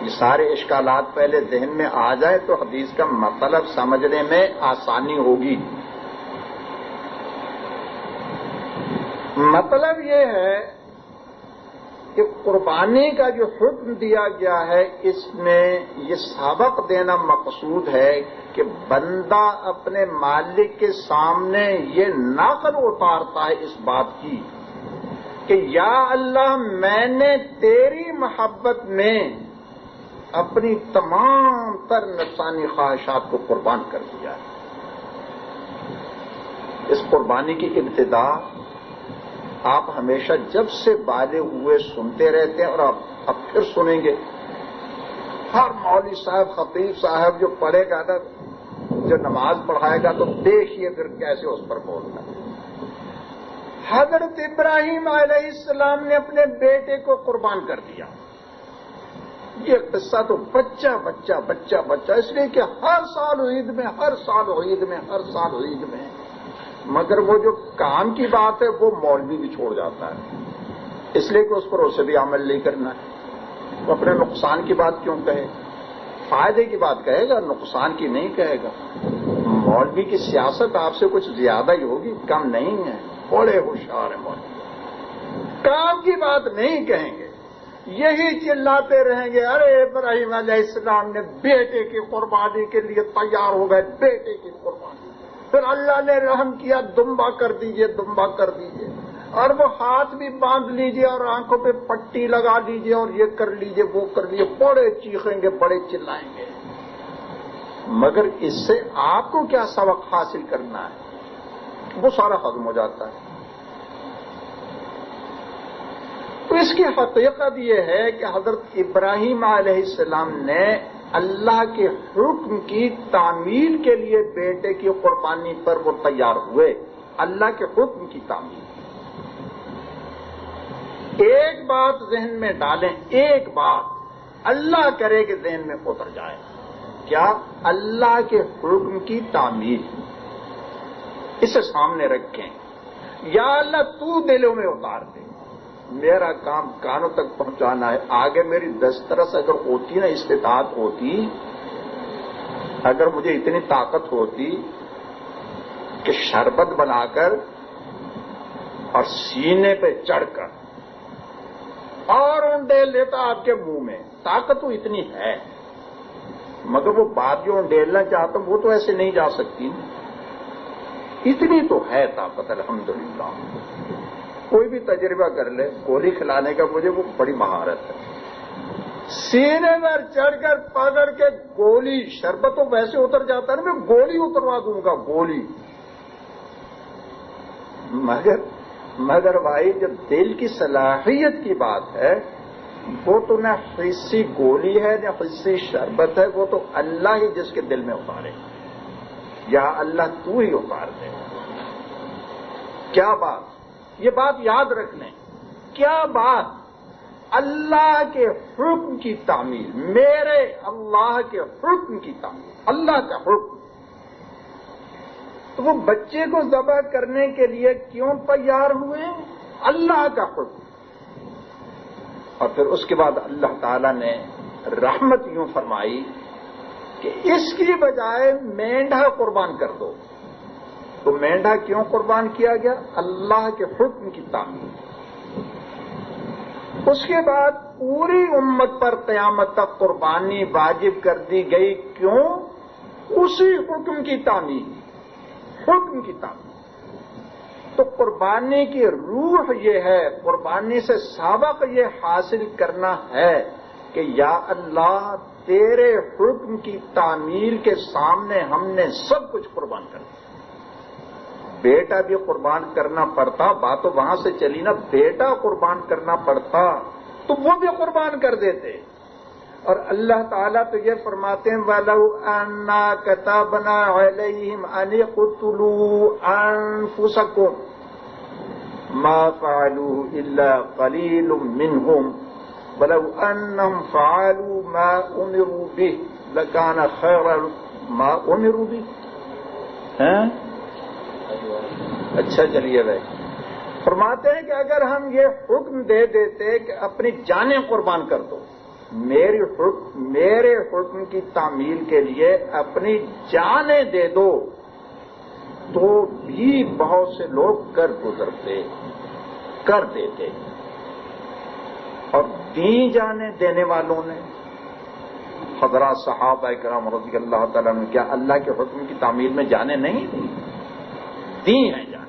یہ سارے اشکالات پہلے ذہن میں آ جائے تو حدیث کا مطلب سمجھنے میں آسانی ہوگی۔ مطلب یہ ہے کہ قربانی کا جو حکم دیا گیا ہے، اس میں یہ سبق دینا مقصود ہے کہ بندہ اپنے مالک کے سامنے یہ نقل اتارتا ہے اس بات کی کہ یا اللہ میں نے تیری محبت میں اپنی تمام تر نفسانی خواہشات کو قربان کر دیا ہے۔ اس قربانی کی ابتدا آپ ہمیشہ جب سے بالے ہوئے سنتے رہتے ہیں اور آپ اب پھر سنیں گے۔ ہر مولوی صاحب، خطیب صاحب جو پڑھے گا نا، جو نماز پڑھائے گا تو دیکھیے پھر کیسے اس پر بولنا ہے۔ حضرت ابراہیم علیہ السلام نے اپنے بیٹے کو قربان کر دیا۔ یہ قصہ تو بچہ بچہ بچہ بچہ، اس لیے کہ ہر سال عید میں، ہر سال عید میں، ہر سال عید میں۔ مگر وہ جو کام کی بات ہے، وہ مولوی بھی چھوڑ جاتا ہے۔ اس لیے کہ اس پر اسے بھی عمل نہیں کرنا ہے۔ وہ اپنے نقصان کی بات کیوں کہے؟ فائدے کی بات کہے گا، نقصان کی نہیں کہے گا۔ مولوی کی سیاست آپ سے کچھ زیادہ ہی ہوگی، کم نہیں ہے۔ بڑے ہوشیار ہیں مولوی۔ کام کی بات نہیں کہیں گے۔ یہی چلاتے رہیں گے۔ ارے ابراہیم علیہ السلام نے بیٹے کی قربانی کے لیے تیار ہو گئے، بیٹے کی قربانی۔ پھر اللہ نے رحم کیا، دمبا کر دیجیے، دمبا کر دیجیے۔ اور وہ ہاتھ بھی باندھ لیجیے اور آنکھوں پہ پٹی لگا لیجیے اور یہ کر لیجیے، وہ کر لیجیے۔ بڑے چیخیں گے، بڑے چلائیں گے۔ مگر اس سے آپ کو کیا سبق حاصل کرنا ہے؟ وہ سارا ختم ہو جاتا ہے۔ تو اس کی حقیقت یہ ہے کہ حضرت ابراہیم علیہ السلام نے اللہ کے حکم کی تعمیل کے لیے بیٹے کی قربانی پر وہ تیار ہوئے۔ اللہ کے حکم کی تعمیل۔ ایک بات ذہن میں ڈالیں، ایک بات۔ اللہ کرے کہ ذہن میں اتر جائے۔ کیا اللہ کے حکم کی تعمیل اسے سامنے رکھیں۔ یا اللہ تو دلوں میں اتار دے۔ میرا کام کانوں تک پہنچانا ہے، آگے میری دسترس اگر ہوتی نا، استطاعت ہوتی، اگر مجھے اتنی طاقت ہوتی کہ شربت بنا کر اور سینے پہ چڑھ کر، اور انڈیل لیتا آپ کے منہ میں، طاقت تو اتنی ہے۔ مگر وہ بات جو انڈیلنا چاہتا ہوں، وہ تو ایسے نہیں جا سکتی۔ اتنی تو ہے طاقت، الحمدللہ۔ کوئی بھی تجربہ کر لے، گولی کھلانے کا مجھے وہ بڑی مہارت ہے۔ سینے پر چڑھ کر پکڑ کے گولی، شربت تو ویسے اتر جاتا ہے میں گولی اتروا دوں گا، گولی۔ مگر مگر بھائی جو دل کی صلاحیت کی بات ہے، وہ تو نہ حصی گولی ہے، نہ حصی شربت ہے، وہ تو اللہ ہی جس کے دل میں اتارے۔ یا اللہ تو ہی اتار دے۔ کیا بات؟ یہ بات یاد رکھ لیں کیا بات اللہ کے حکم کی تعمیل، میرے اللہ کے حکم کی تعمیل، اللہ کا حکم۔ تو وہ بچے کو ذبح کرنے کے لیے کیوں تیار ہوئے؟ اللہ کا حکم۔ اور پھر اس کے بعد اللہ تعالی نے رحمت یوں فرمائی کہ اس کی بجائے مینڈا قربان کر دو۔ تو مینڈا کیوں قربان کیا گیا؟ اللہ کے حکم کی تعمیر۔ اس کے بعد پوری امت پر قیامت تک قربانی واجب کر دی گئی۔ کیوں؟ اسی حکم کی تعمیر۔ حکم کی تعمیر۔ تو قربانی کی روح یہ ہے، قربانی سے سابق یہ حاصل کرنا ہے کہ یا اللہ، تیرے حکم کی تعمیر کے سامنے ہم نے سب کچھ قربان کر دیا۔ بیٹا بھی قربان کرنا پڑتا بات تو وہاں سے چلی نا، بیٹا قربان کرنا پڑتا تو وہ بھی قربان کر دیتے۔ اور اللہ تعالیٰ تو یہ فرماتے ہیں انا کتابنا علیہم ان قتلوا انفسکم ما فعلوا الا قلیل منهم ولو انهم فعلوا ما امروا به لكان خيرا ما امروا به۔ اچھا چلیے بھائی۔ فرماتے ہیں کہ اگر ہم یہ حکم دے دیتے کہ اپنی جانیں قربان کر دو، میری حکم میرے حکم کی تعمیل کے لیے اپنی جانیں دے دو، تو بھی بہت سے لوگ کر گزرتے، کر دیتے۔ اور دی جانے دینے والوں نے۔ حضرات صحابہ کرام رضی اللہ تعالیٰ نے کیا اللہ کے حکم کی تعمیر میں جانے نہیں دی؟ دی ہیں جانے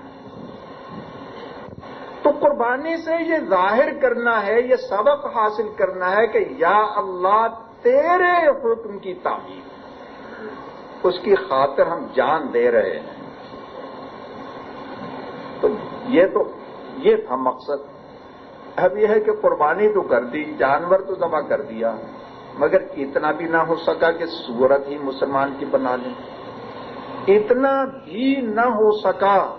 تو قربانی سے یہ ظاہر کرنا ہے، یہ سبق حاصل کرنا ہے کہ یا اللہ تیرے حکم کی تعمیر اس کی خاطر ہم جان دے رہے ہیں۔ تو یہ تو، یہ تھا مقصد۔ اب یہ ہے کہ قربانی تو کر دی، جانور تو ذبح کر دیا۔ مگر اتنا بھی نہ ہو سکا کہ صورت ہی مسلمان کی بنا لیں اتنا بھی نہ ہو سکا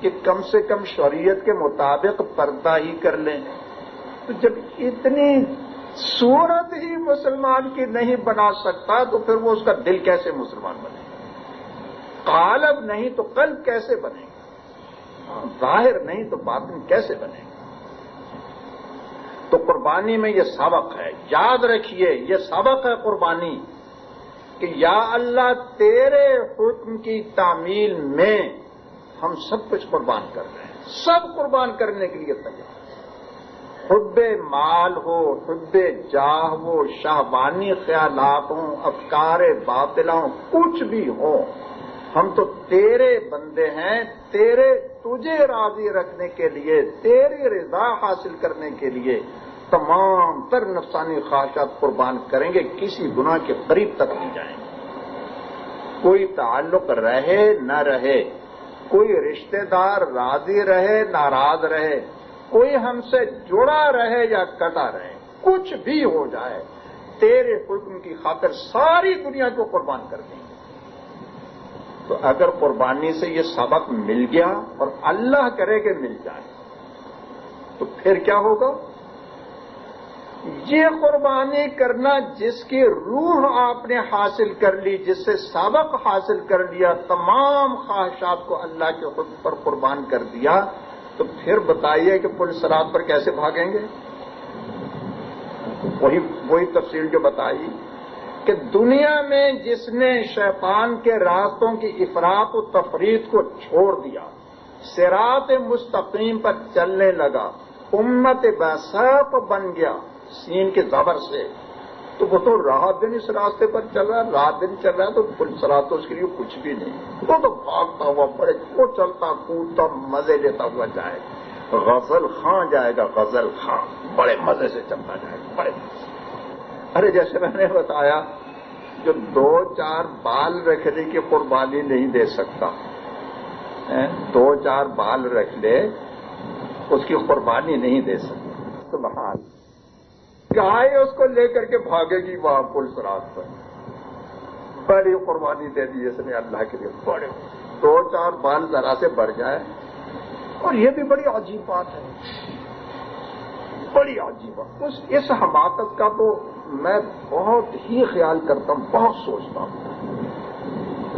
کہ کم سے کم شریعت کے مطابق پردہ ہی کر لیں۔ تو جب اتنی صورت ہی مسلمان کی نہیں بنا سکتا تو پھر وہ اس کا دل کیسے مسلمان بنے؟ قالب نہیں تو قلب کیسے بنے؟ گا ظاہر نہیں تو باطن کیسے بنے؟ گا تو قربانی میں یہ سبق ہے، یاد رکھیے، یہ سبق ہے قربانی۔ کہ یا اللہ تیرے حکم کی تعمیل میں ہم سب کچھ قربان کر رہے ہیں۔ سب قربان کرنے کے لیے تیار حب مال ہو، حب جاہ ہو شاہبانی خیالات ہوں افکار باطلا ہوں کچھ بھی ہو، ہم تو تیرے بندے ہیں، تیرے تجھے راضی رکھنے کے لیے، تیری رضا حاصل کرنے کے لیے تمام تر نفسانی خواہشات قربان کریں گے، کسی گناہ کے قریب تک نہیں جائیں گے۔ کوئی تعلق رہے، نہ رہے۔ کوئی رشتہ دار راضی رہے، ناراض رہے۔ کوئی ہم سے جڑا رہے یا کٹا رہے۔ کچھ بھی ہو جائے، تیرے حکم کی خاطر ساری دنیا کو قربان کر دیں گے۔ تو اگر قربانی سے یہ سبق مل گیا اور اللہ کرے کہ مل جائے، تو پھر کیا ہوگا؟ یہ قربانی کرنا جس کی روح آپ نے حاصل کر لی، جس سے سبق حاصل کر لیا، تمام خواہشات کو اللہ کے خود پر قربان کر دیا، تو پھر بتائیے کہ پل سرات پر کیسے بھاگیں گے؟ وہی وہی تفصیل جو بتائی کہ دنیا میں جس نے شیطان کے راستوں کی افراد و تفریح کو چھوڑ دیا سرات مستقیم پر چلنے لگا، امت بسپ بن گیا سین کے زبر سے، تو وہ تو رات دن اس راستے پر چل رہا ہے، رات دن چل رہا ہے، تو پولیس تو اس کے لیے کچھ بھی نہیں۔ وہ تو بھاگتا ہوا بڑے وہ چلتا، کودتا، مزے لیتا ہوا جائے۔ غزل خاں جائے گا، غزل خاں۔ بڑے مزے سے چلتا جائے گا بڑے۔ مزے ارے، جیسے میں نے بتایا، جو دو چار بال رکھنے کی قربانی نہیں دے سکتا دو چار بال رکھ لے، اس کی قربانی نہیں دے سکتا۔ سبحان گائے اس کو لے کر کے بھاگے گی وہاں پولیس رات پر۔ بڑی قربانی دے دی اس نے اللہ کے لیے۔ بڑے۔ دو چار بال ذرا سے بڑھ جائے۔ اور یہ بھی بڑی عجیب بات ہے۔ بڑی عجیب بات۔ اس اس حماقت کا تو میں بہت ہی خیال کرتا ہوں، بہت سوچتا ہوں۔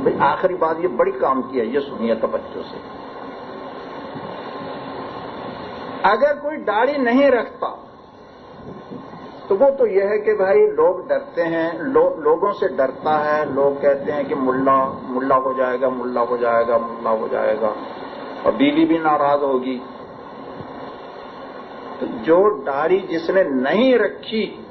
بھائی آخری بات یہ بڑی کام کی ہے یہ سنیے تو بچوں سے۔ اگر کوئی داڑھی نہیں رکھتا تو وہ تو یہ ہے کہ بھائی لوگ ڈرتے ہیں لوگوں سے ڈرتا ہے، لوگ کہتے ہیں کہ ملا ملا ہو جائے گا، ملا ہو جائے گا، ملا ہو جائے گا۔ اور بیوی بھی ناراض ہوگی۔ تو جو داڑھی جس نے نہیں رکھی،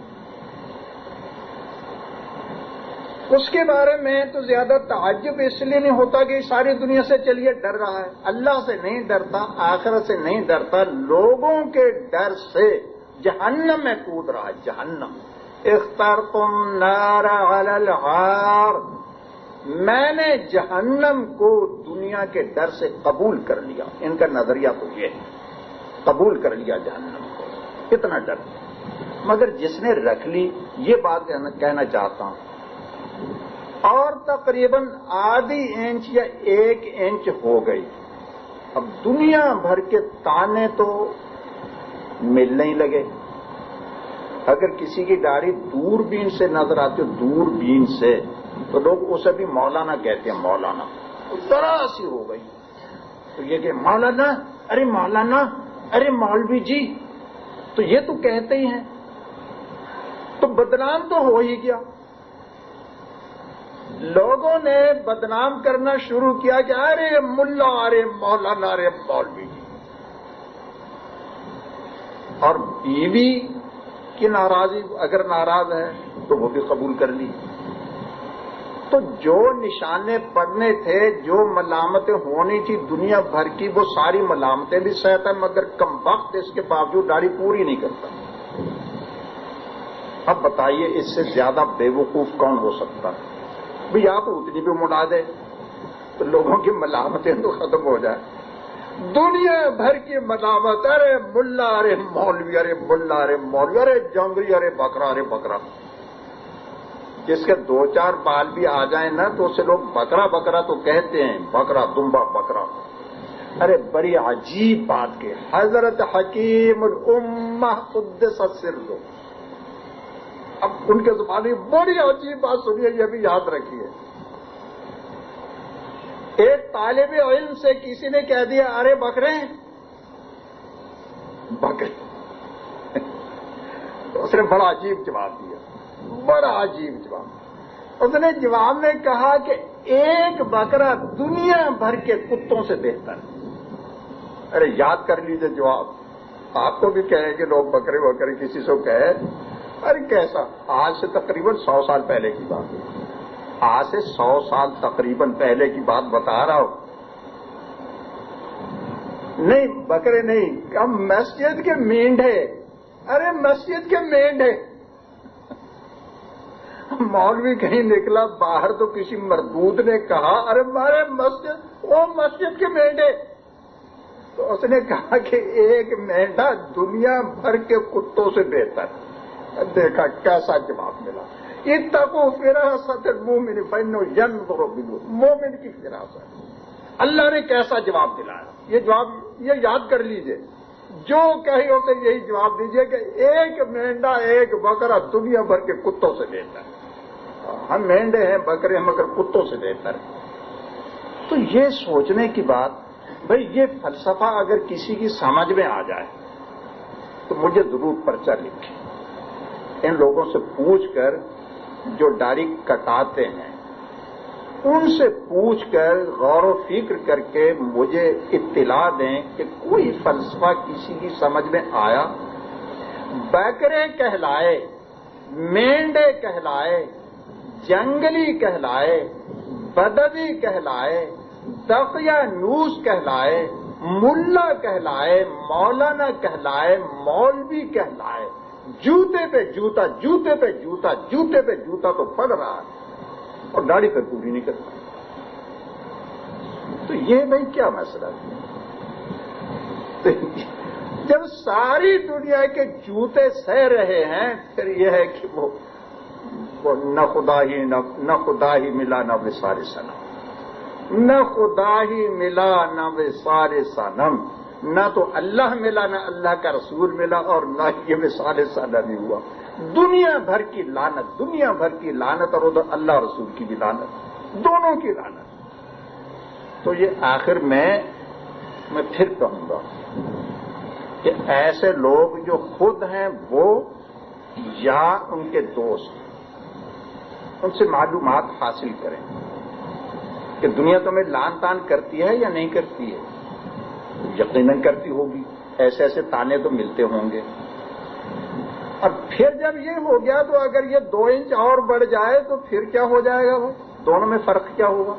اس کے بارے میں تو زیادہ تعجب اس لیے نہیں ہوتا کہ ساری دنیا سے چلیے، ڈر رہا ہے۔ اللہ سے نہیں ڈرتا، آخرت سے نہیں ڈرتا، لوگوں کے ڈر سے۔ جہنم میں کود رہا ہے، جہنم۔ اختر تم نارا میں نے جہنم کو دنیا کے ڈر سے قبول کر لیا۔ ان کا نظریہ تو یہ ہے، قبول کر لیا جہنم کو۔ کتنا ڈر۔ مگر جس نے رکھ لی، یہ بات کہنا چاہتا ہوں۔ اور تقریباً آدھی انچ یا ایک انچ ہو گئی۔ اب دنیا بھر کے تانے تو ملنے ہی لگے۔ اگر کسی کی داڑھی دور بین سے نظر آتی ہو دور بین سے، تو لوگ اسے بھی مولانا کہتے ہیں، مولانا۔ ذرا سی ہو گئی۔ تو یہ کہ مولانا، ارے مولانا، ارے مولوی جی تو یہ تو کہتے ہی ہیں۔ تو بدنام تو ہو ہی گیا۔ لوگوں نے بدنام کرنا شروع کیا کہ ارے ملا، ارے مولانا، ارے مولوی جی۔ اور بیوی کی ناراضی اگر ناراض ہے تو وہ بھی قبول کر لی۔ تو جو نشانے پڑنے تھے، جو ملامتیں ہونی تھی دنیا بھر کی، وہ ساری ملامتیں بھی سہتا ہے، مگر کم وقت اس کے باوجود داڑھی پوری نہیں کرتا۔ اب بتائیے اس سے زیادہ بے وقوف کون ہو سکتا؟ ہے بھائی آپ اتنی بھی مڑا دے تو لوگوں کی ملامتیں تو ختم ہو جائے دنیا بھر کی ملامت ارے ملا، ارے مولوی، ارے ملا، ارے مولوی، ارے جنگری ارے بکرا ارے بکرا۔ جس کے دو چار بال بھی آ جائیں نا، تو اسے لوگ بکرا بکرا تو کہتے ہیں، بکرا، دمبا، بکرا۔ ارے بڑی عجیب بات کے حضرت حکیم الامہ قدس سر دو اب ان کے زبان بڑی عجیب بات سنیے، یہ بھی یاد رکھیے۔ ایک طالب علم سے کسی نے کہہ دیا، ارے بکرے۔ بکرے۔ اس نے بڑا عجیب جواب دیا۔ بڑا عجیب جواب۔ اس نے جواب میں کہا کہ ایک بکرا دنیا بھر کے کتوں سے بہتر ارے، یاد کر لیجیے جواب۔ آپ کو بھی کہیں کہ لوگ بکرے بکرے کسی سے کہے ارے، کیسا؟ آج سے تقریباً سو سال پہلے کی بات ہے۔ آج سے سو سال تقریباً پہلے کی بات بتا رہا ہوں۔ نہیں، بکرے نہیں کم مسجد کے مینڈے ارے، مسجد کے مینڈے مولوی کہیں نکلا، باہر تو کسی مردود نے کہا، ارے مارے، مسجد، وہ مسجد کے مینڈے تو اس نے کہا کہ ایک مینڈا دنیا بھر کے کتوں سے بہتر دیکھا کیسا جواب ملا۔ اتقو فراست المومن فینو ینظر بلو مومن کی فراست. اللہ نے کیسا جواب دلایا. یہ جواب یہ یاد کر لیجیے. جو کہیں ہوتے یہی جواب دیجیے کہ ایک مینڈا ایک بکرا دنیا بھر کے کتوں سے بہتر ہے. ہم مینڈے ہیں، بکرے ہیں، مگر کتوں سے بہتر تو یہ سوچنے کی بات، بھئی یہ فلسفہ اگر کسی کی سمجھ میں آ جائے، تو مجھے ضرور پرچہ لکھے ان لوگوں سے پوچھ کر جو ڈاڑی کٹاتے ہیں، ان سے پوچھ کر غور و فکر کر کے مجھے اطلاع دیں کہ کوئی فلسفہ کسی کی سمجھ میں آیا؟ بیکرے کہلائے، مینڈے کہلائے، جنگلی کہلائے، بدوی کہلائے دقیا نوس کہلائے، ملا کہلائے، مولانا کہلائے، مولوی کہلائے۔ جوتے پہ جوتا، جوتے پہ جوتا، جوتے پہ جوتا تو پڑ رہا ہے اور گاڑی پہ پوری نہیں کرتا۔ تو یہ بھائی کیا مسئلہ ہے؟ جب ساری دنیا کے جوتے سہ رہے ہیں، پھر یہ ہے کہ وہ نہ خدا ہی نہ خدا ہی ملا، نہ وسارے سنم۔ نہ خدا ہی ملا، نہ وسارے سنم۔ نہ تو اللہ ملا، نہ اللہ کا رسول ملا اور نہ یہ مثال سادہ نہیں ہوا۔ دنیا بھر کی لانت دنیا بھر کی لانت اور ادھر اللہ رسول کی بھی لانت دونوں کی لانت تو یہ آخر میں میں پھر کہوں گا کہ ایسے لوگ جو خود ہیں وہ یا ان کے دوست ان سے معلومات حاصل کریں کہ دنیا تمہیں لان تان کرتی ہے یا نہیں کرتی ہے۔ یقیناً کرتی ہوگی، ایسے ایسے تانے تو ملتے ہوں گے۔ اور پھر جب یہ ہو گیا تو اگر یہ دو انچ اور بڑھ جائے تو پھر کیا ہو جائے گا وہ؟ دونوں میں فرق کیا ہوگا؟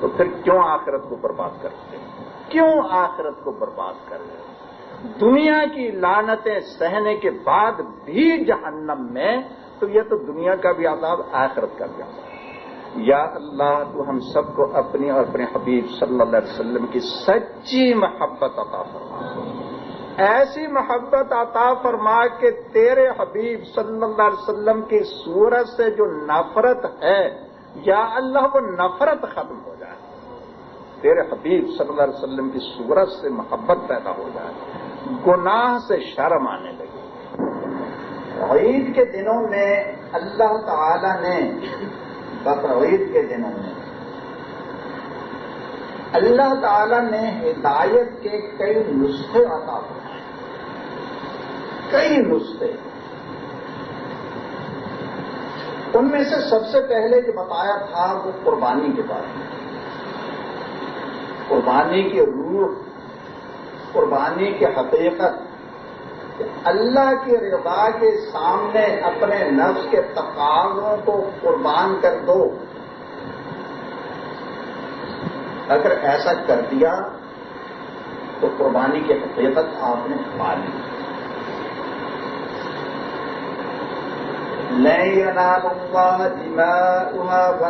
تو پھر کیوں آخرت کو برباد کرتے کیوں آخرت کو برباد کر رہے دنیا کی لانتیں سہنے کے بعد بھی جہنم میں، تو یہ تو دنیا کا بھی عذاب آخرت کا بھی عذاب۔ یا اللہ، تو ہم سب کو اپنی اور اپنے حبیب صلی اللہ علیہ وسلم کی سچی محبت عطا فرما۔ ایسی محبت عطا فرما کہ تیرے حبیب صلی اللہ علیہ وسلم کی صورت سے جو نفرت ہے، یا اللہ وہ نفرت ختم ہو جائے۔ تیرے حبیب صلی اللہ علیہ وسلم کی صورت سے محبت پیدا ہو جائے۔ گناہ سے شرم آنے لگی عید کے دنوں میں اللہ تعالی نے بقرعید کے دنوں میں۔ اللہ تعالی نے ہدایت کے کئی نسخے عطا کئی نسخے۔ ان میں سے سب سے پہلے جو بتایا تھا وہ قربانی کے بارے میں۔ قربانی کی روح، قربانی کی حقیقت۔ اللہ کی رضا کے سامنے اپنے نفس کے تقاضوں کو قربان کر دو۔ اگر ایسا کر دیا تو قربانی کی حقیقت آپ نے پا لی۔ ينال دماؤها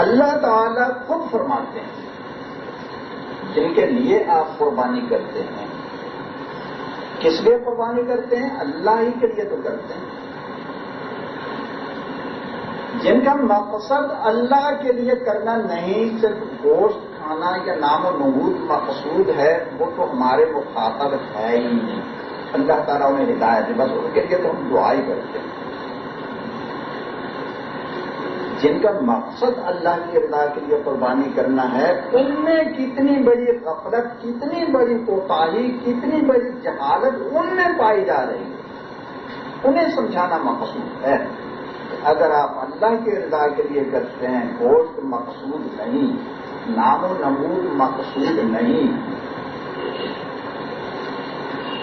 اللہ تعالی خود فرماتے ہیں۔ جن کے لیے آپ قربانی کرتے ہیں، کس لیے قربانی کرتے ہیں؟ اللہ ہی کے لیے تو کرتے ہیں۔ جن کا مقصد اللہ کے لیے کرنا نہیں، صرف گوشت کھانا یا نام و نبود مقصود ہے، وہ تو ہمارے مخاطب ہے ہی نہیں۔ اللہ تعالیٰ انہیں ہدایت ہے بس ان کے لیے تو ہم دعائی کرتے ہیں۔ جن کا مقصد اللہ کی رضا کے لیے قربانی کرنا ہے، ان میں کتنی بڑی غفلت، کتنی بڑی کوتاہی، کتنی بڑی جہالت ان میں پائی جا رہی ہے۔ انہیں سمجھانا مقصود ہے۔ اگر آپ اللہ کی رضا کے لیے کرتے ہیں، گوشت مقصود نہیں، نام و نمود مقصود نہیں۔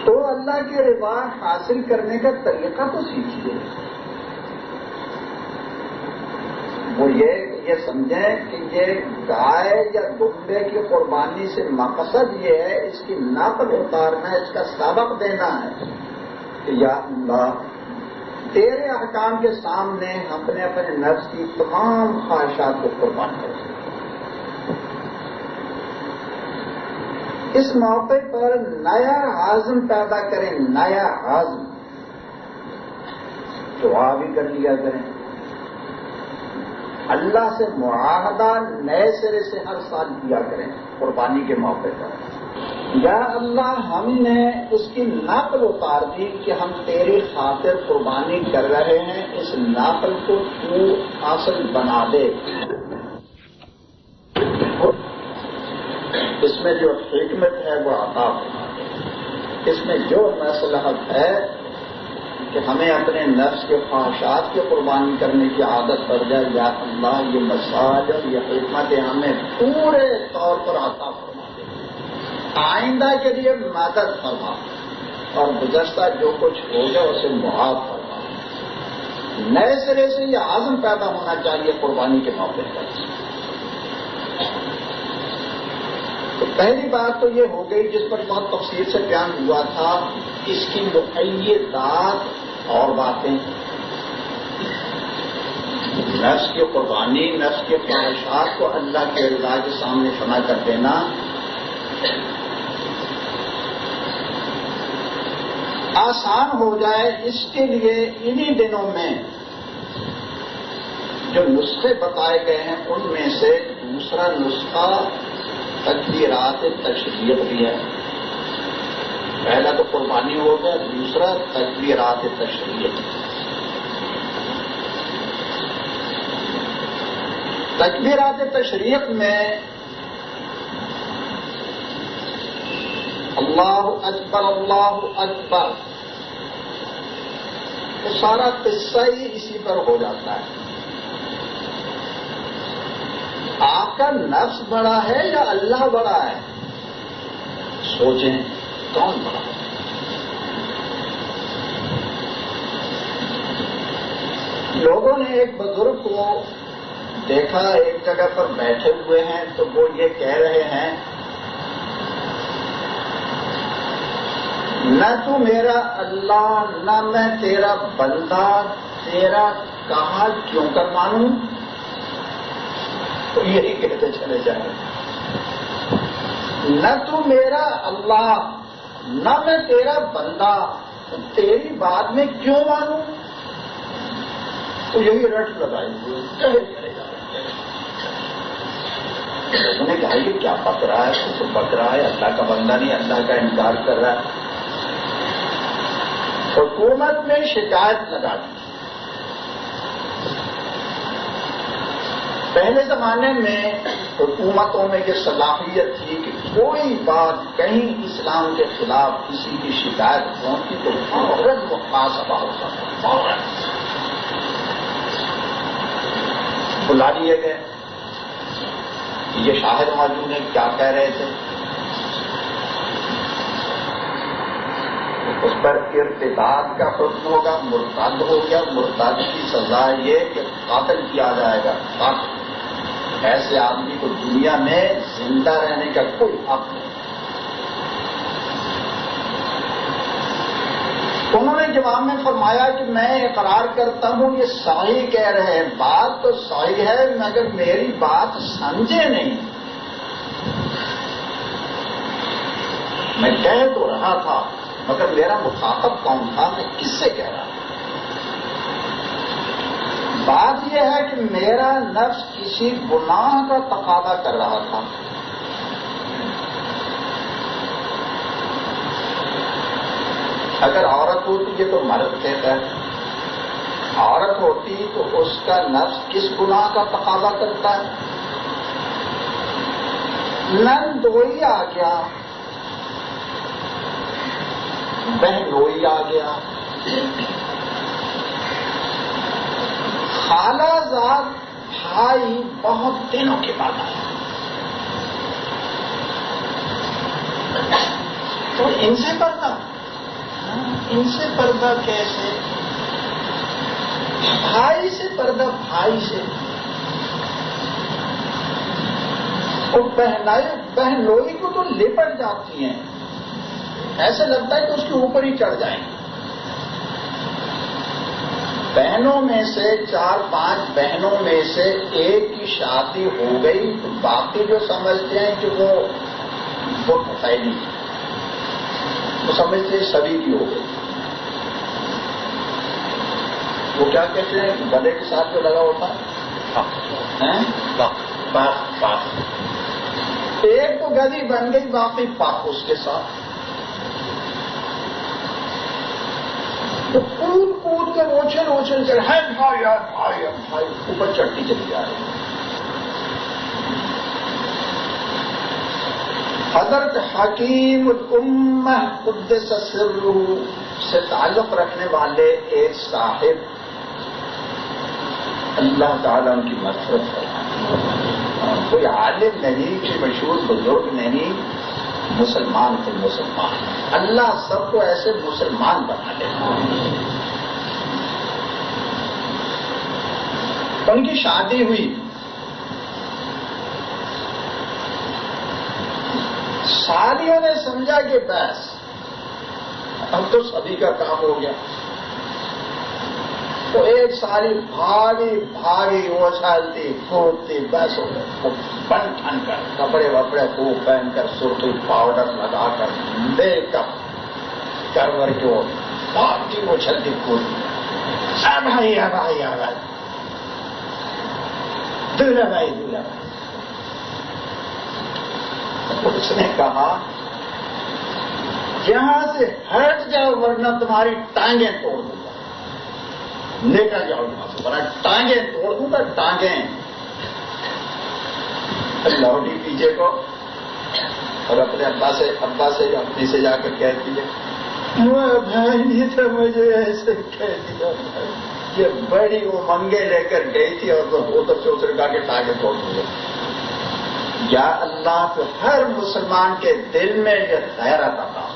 تو اللہ کے رضا حاصل کرنے کا طریقہ تو سیکھیے۔ وہ یہ یہ سمجھیں کہ یہ گائے یا دمبے کی قربانی سے مقصد یہ ہے، اس کی نقل اتارنا ہے اس کا سبق دینا ہے کہ یا اللہ، تیرے احکام کے سامنے اپنے اپنے نفس کی تمام خواہشات کو قربان کر اس موقع پر نیا ہاضم پیدا کریں، نیا ہاضم دعا بھی کر لیا کریں۔ اللہ سے معاہدہ نئے سرے سے ہر سال کیا کریں، قربانی کے موقع پر۔ یا اللہ، ہم نے اس کی نقل اتار دی کہ ہم تیری خاطر قربانی کر رہے ہیں، اس نقل کو تو حاصل بنا دے۔ اس میں جو حکمت ہے، وہ عطا بنا دے۔ اس میں جو مسلحت ہے کہ ہمیں اپنے نفس کے خواہشات کی قربانی کرنے کی عادت پڑ جائے یا اللہ، یہ مساج اور یہ حکمت ہمیں پورے طور پر عطا فرما آئندہ کے لیے مدد فرما۔ اور گزشتہ جو کچھ ہو گیا، اسے معاف فرما۔ نئے سرے سے یہ عزم پیدا ہونا چاہیے قربانی کے موقع پر۔ تو پہلی بات تو یہ ہو گئی جس پر بہت تفصیل سے بیان ہوا تھا۔ اس کی مقیدات اور باتیں۔ نفس کی قربانی، نفس کے خواہشات کو اللہ کے رضا کے سامنے فنا کر دینا۔ آسان ہو جائے اس کے لیے انہی دنوں میں جو نسخے بتائے گئے ہیں، ان میں سے دوسرا نسخہ تقدیرات تشریف بھی ہے۔ پہلا تو قربانی ہو گیا، دوسرا تقدیرات تشریف تقبیرات تشریف میں اللہ اکبر اللہ اکبر۔ تو سارا قصہ ہی اسی پر ہو جاتا ہے۔ آپ کا نفس بڑا ہے یا اللہ بڑا ہے؟ سوچیں۔ کون بڑا لوگوں نے ایک بزرگ کو دیکھا، ایک جگہ پر بیٹھے ہوئے ہیں، تو وہ یہ کہہ رہے ہیں، نہ تو میرا اللہ، نہ میں تیرا بندہ، تیرا کہا کیوں کر مانوں؟ تو یہی کہتے چلے جائیں۔ نہ تو میرا اللہ نہ میں تیرا بندہ، تیری بات میں کیوں مانوں؟ تو یہی رٹ لگائی ہوئے انہوں نے کہا یہ کیا پک رہا ہے؟ کچھ پک رہا ہے۔ اللہ کا بندہ نہیں، اللہ کا انکار کر رہا ہے۔ حکومت میں شکایت لگا دی۔ پہلے زمانے میں حکومتوں میں یہ صلاحیت تھی کہ کوئی بات کہیں اسلام کے خلاف کسی کی شکایت پہنچی تو فوراً وہ خاص ابا ہوتا تھا فوراً۔ بلا لیے گئے یہ شاہد موجود ہیں، کیا کہہ رہے تھے؟ اس پر ارتداد کا حکم ہوگا مرتاد ہو گیا مرتاد کی سزا یہ کہ قاتل کیا جائے گا، قاتل۔ ایسے آدمی کو دنیا میں زندہ رہنے کا کوئی حق نہیں۔ انہوں نے جواب میں فرمایا کہ میں اقرار کرتا ہوں، یہ صحیح کہہ رہے ہیں۔ بات تو صحیح ہے، مگر میری بات سمجھے نہیں۔ میں کہہ تو رہا تھا مگر میرا مخاطب کون تھا میں کس سے کہہ رہا تھا بات یہ ہے کہ میرا نفس کسی گناہ کا تقاضا کر رہا تھا۔ اگر عورت ہوتی ہے تو مرد کہتا ہے عورت ہوتی تو اس کا نفس کس گناہ کا تقاضا کرتا ہے؟ نن دوئی آ گیا۔ بہنوئی آ گیا۔ خالہ زاد بھائی بہت دنوں کے بعد آیا۔ تو ان سے پردہ۔ ان سے پردہ کیسے؟ بھائی سے پردہ، بھائی سے۔ اور بہنوئی کو تو لپٹ جاتی ہیں۔ ایسے لگتا ہے کہ اس کے اوپر ہی چڑھ جائیں۔ بہنوں میں سے چار پانچ بہنوں میں سے ایک کی شادی ہو گئی باقی جو سمجھتے ہیں کہ وہ پھیلی وہ سمجھتے ہیں سبھی کی ہو گئی۔ وہ کیا کہتے ہیں؟ گلے کے ساتھ جو لگا ہوتا ہے۔ ایک تو گدی بن گئی باقی پاک اس کے ساتھ۔ تو کود کود کے اوچھل اوچھل کر ہے بھائی یار بھائی بھائی اوپر چڑھتی چلی جا رہی حضرت حکیم الامہ قدس سر سے تعلق رکھنے والے ایک صاحب، اللہ تعالیٰ ان کی مفرت ہے کوئی عالم نہیں، کوئی مشہور بزرگ نہیں مسلمان تھے مسلمان۔ اللہ سب کو ایسے مسلمان بنا لے۔ ان کی شادی ہوئی۔ شادیوں نے سمجھا کہ بس، اب تو سبھی کا کام ہو گیا۔ تو ایک ساری بھاگی بھاگی وہ چلتی کودتی بس ہو گئے بن ٹھن کر کپڑے وپڑے خوب پہن کر سرخی پاؤڈر لگا کر میک اپ کر کے وہ بھاگتی وہ چلتی کودتی سب بھائی آ بھائی آ بھائی۔ دلہا بھائی دلہا بھائی۔ اس نے کہا، یہاں سے ہٹ جاؤ ورنہ تمہاری ٹانگیں توڑ دوں۔ گا نکل جاؤ یہاں سے ورنہ ٹانگیں توڑ دوں گا، ٹانگیں۔ لوٹی پیچھے کو۔ اور اپنے ابا سے ابا سے اپنی سے جا کر کہتی ہے بھائی نہیں تھا مجھے ایسے کہہ دیا یہ بڑی وہ منگے لے کر گئی تھی اور وہ تو سے اسے کہا کہ ٹانگیں توڑ دوں گا یا اللہ کو ہر مسلمان کے دل میں یہ غیرت آتا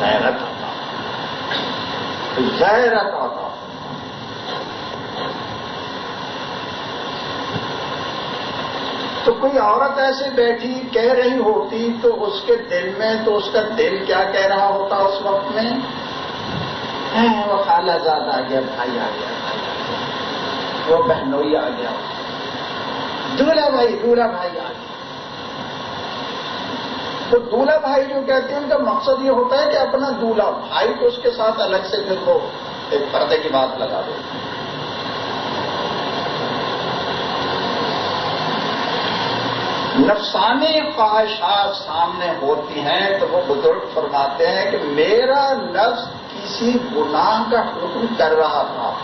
غیرت آتا غیرت آتا تو کوئی عورت ایسے بیٹھی کہہ رہی ہوتی تو اس کے دل میں تو اس کا دل کیا کہہ رہا ہوتا اس وقت میں؟ وہ خالہ زاد آ گیا، بھائی آ گیا، بھائی وہ بہنوئی آ گیا۔ دولہا بھائی دولہا بھائی آ گیا۔ تو دولہا بھائی جو کہتے ہیں، ان کا مقصد یہ ہوتا ہے کہ اپنا دولہا بھائی کو اس کے ساتھ الگ سے پھر وہ ایک پردے کی بات لگا دو۔ نفسانی خواہشات سامنے ہوتی ہیں تو وہ بزرگ فرماتے ہیں کہ میرا نفس کسی گناہ کا حکم کر رہا تھا۔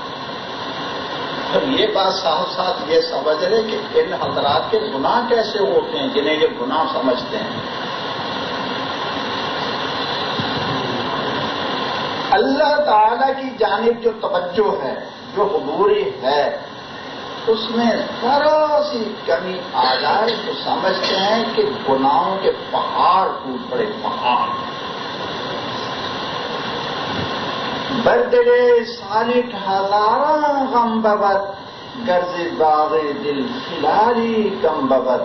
اور یہ بات صاف ساتھ یہ سمجھ رہے کہ ان حضرات کے گناہ کیسے ہوتے ہیں جنہیں یہ گناہ سمجھتے ہیں۔ اللہ تعالی کی جانب جو توجہ ہے، جو حضوری ہے اس میں ذرا سی کمی آ جائے تو سمجھتے ہیں کہ گناہوں کے پہاڑ ٹوٹ پڑے، پہاڑ۔ بردرے سالٹ ہزاروں غم ببت گرز باغ دل فلاری کم ببت۔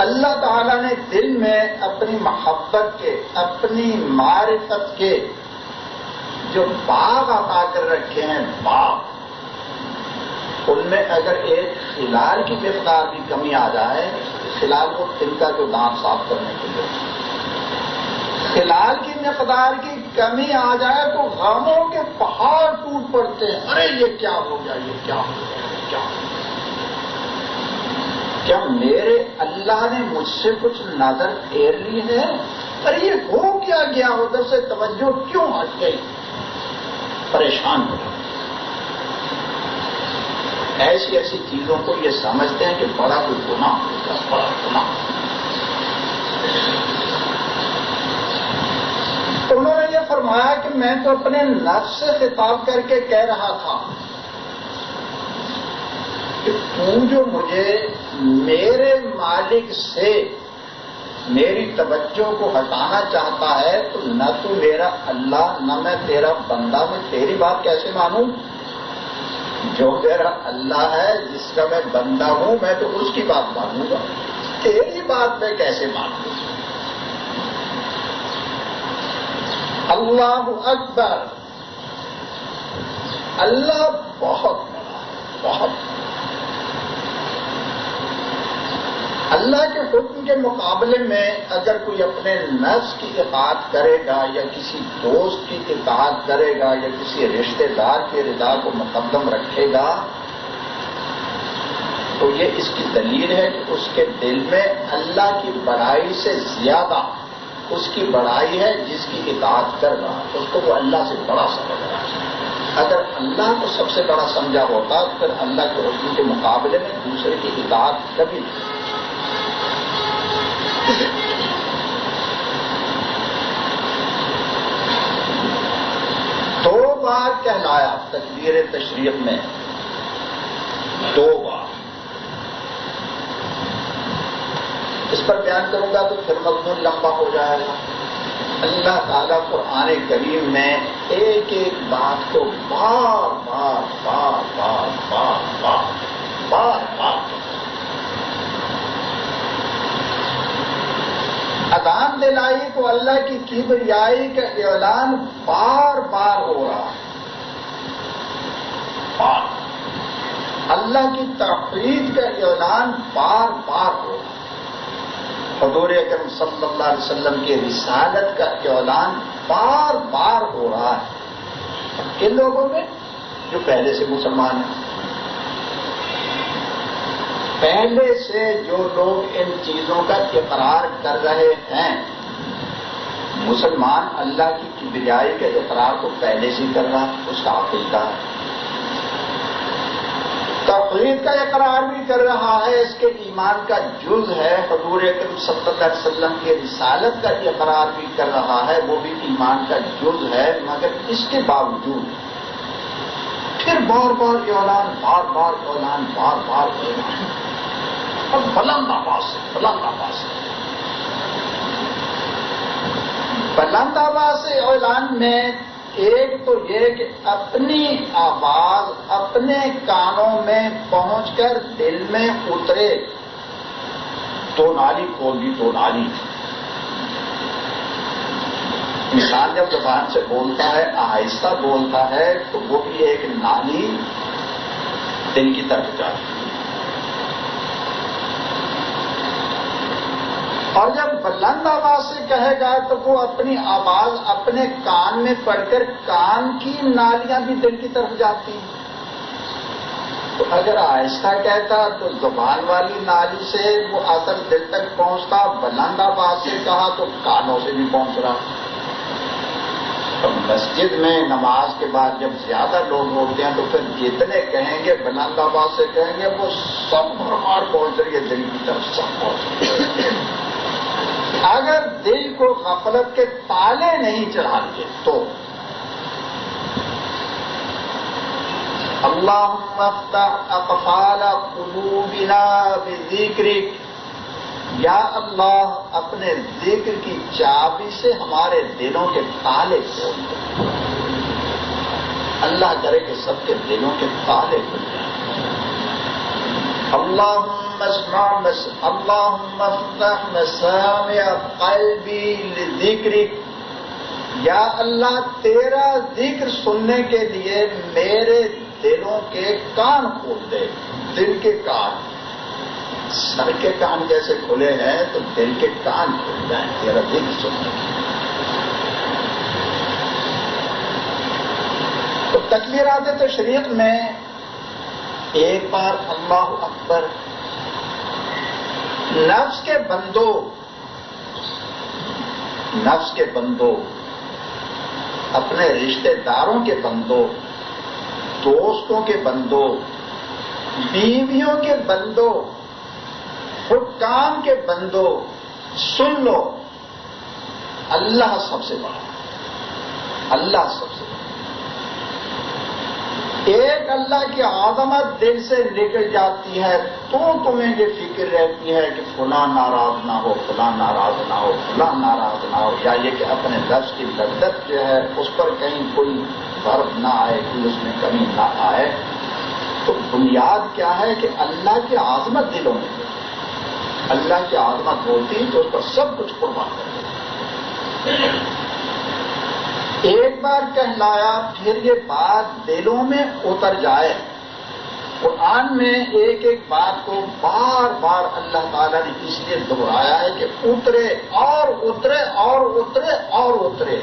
اللہ تعالی نے دل میں اپنی محبت کے، اپنی معرفت کے جو باغ عطا کر رکھے ہیں، باغ۔ ان میں اگر ایک خلال کی مقدار بھی کمی آ جائے، خلال کو تل کا جو دانت صاف کرنے کے لیے۔ خلال کی مقدار کی کمی آ جائے تو غموں کے پہاڑ ٹوٹ پڑتے ہیں۔ ارے، یہ کیا ہو گیا؟ یہ کیا ہو گیا؟ کیا کیا میرے اللہ نے مجھ سے کچھ نظر پھیر لی ہے؟ ارے، یہ ہو کیا گیا؟ ادھر سے توجہ کیوں ہٹ گئی؟ پریشان ہو ایسی ایسی چیزوں کو یہ سمجھتے ہیں کہ بڑا کوئی گناہ ہوگا بڑا گناہ۔ انہوں نے یہ فرمایا کہ میں تو اپنے نفس سے خطاب کر کے کہہ رہا تھا کہ تو جو مجھے میرے مالک سے میری توجہ کو ہٹانا چاہتا ہے، تو نہ تو میرا اللہ، نہ میں تیرا بندہ، میں تیری بات کیسے مانوں؟ جو میرا اللہ ہے، جس کا میں بندہ ہوں، میں تو اس کی بات مانوں گا۔ تیری بات میں کیسے مانوں اللہ اکبر۔ اللہ بہت بڑا بہت بڑا اللہ کے حکم کے مقابلے میں اگر کوئی اپنے نفس کی اطاعت کرے گا یا کسی دوست کی اطاعت کرے گا یا کسی رشتہ دار کے رضا کو مقدم رکھے گا، تو یہ اس کی دلیل ہے کہ اس کے دل میں اللہ کی بڑائی سے زیادہ اس کی بڑائی ہے جس کی اطاعت کر رہا اس کو وہ اللہ سے بڑا سمجھ رہا ہے۔ اگر اللہ کو سب سے بڑا سمجھا ہوتا تو پھر اللہ کے حکم کے مقابلے میں دوسرے کی اطاعت کبھی نہیں دو بار کہلایا تقبیر تشریف میں۔ دو بار۔ اس پر بیان کروں گا تو پھر مضمون لمبا ہو جائے گا۔ اللہ تعالیٰ قرآن کریم میں ایک ایک بات کو بار بار بار بار بار بار بار بار ادان دلائی کو اللہ کی کبریائی کا اعلان بار بار ہو رہا ہے۔ بار۔ اللہ کی تفریح کا اعلان بار بار ہو رہا حضور اکرم صلی اللہ علیہ وسلم کی رسالت کا اعلان بار بار ہو رہا ہے۔ کن لوگوں میں جو پہلے سے مسلمان ہیں پہلے سے جو لوگ ان چیزوں کا اقرار کر رہے ہیں، مسلمان اللہ کی کبریائی کے اقرار کو پہلے سے کر رہا، اس کا عقیدہ ہے تقریر کا اقرار بھی کر رہا ہے، اس کے ایمان کا جز ہے۔ حضور اکرم صلی اللہ علیہ وسلم کے رسالت کا اقرار بھی کر رہا ہے، وہ بھی ایمان کا جز ہے، مگر اس کے باوجود پھر بار بار اعلان بار بار اعلان بار بار اعلان اور بلند آواز سے، بلند آواز سے۔ بلند آواز سے اعلان میں ایک تو یہ کہ اپنی آواز اپنے کانوں میں پہنچ کر دل میں اترے۔ تو نالی کھول دی تو نالی۔ انسان جب زبان سے بولتا ہے، آہستہ بولتا ہے، تو وہ بھی ایک نالی دل کی طرف جاتی اور جب بلند آواز سے کہے گا، تو وہ اپنی آواز اپنے کان میں پڑ کر کان کی نالیاں بھی دل کی طرف جاتی ہیں۔ تو اگر آہستہ کہتا تو زبان والی نالی سے وہ اثر دل تک پہنچتا، بلند آواز سے کہا تو کانوں سے بھی پہنچ رہا۔ مسجد میں نماز کے بعد جب زیادہ لوگ ہوتے ہیں تو پھر جتنے کہیں گے بلند آباد سے کہیں گے، وہ سب بھرمار پہنچ رہی ہے دل کی طرف سب پہنچ رہی ہے اگر دل کو غفلت کے تالے نہیں چڑھائیں گے تو اللہ مفتح اقفال قلوبنا بذکرک۔ یا اللہ اپنے ذکر کی چابی سے ہمارے دلوں کے تالے کھول دیں اللہ کرے کہ سب کے دلوں کے تالے کھل جائیں اللہ اللہ مسامع قلبی لذکرک۔ یا اللہ تیرا ذکر سننے کے لیے میرے دلوں کے کان کھول دے۔ دل کے کان۔ سر کے کان جیسے کھلے ہیں تو دل کے کان کھل جائیں۔ تیرا دل سننے کے تو تکبیرات تو شریف میں ایک بار اللہ اکبر نفس کے بندو نفس کے بندو اپنے رشتہ داروں کے بندوں، دوستوں کے بندوں، بیویوں کے بندوں حکام کے بندوں سن لو۔ اللہ سب سے بڑا۔ اللہ سب سے بڑا۔ ایک اللہ کی عظمت دل سے نکل جاتی ہے، تو تمہیں یہ فکر رہتی ہے کہ فلاں ناراض نہ ہو، فلاں ناراض نہ ہو، فلاں ناراض نہ ہو۔ یا یہ کہ اپنے لفظ کی لذت جو ہے، اس پر کہیں کوئی فرق نہ آئے، کوئی اس میں کمی نہ آئے۔ تو بنیاد کیا ہے کہ اللہ کی عظمت دلوں میں۔ اللہ کی عظمت ہوتی تو اس پر سب کچھ قربان کر ایک بار کہلایا، پھر یہ بات دلوں میں اتر جائے۔ قرآن میں ایک ایک بات کو بار بار اللہ تعالیٰ نے اس لیے دہرایا ہے کہ اترے اور اترے اور اترے اور اترے۔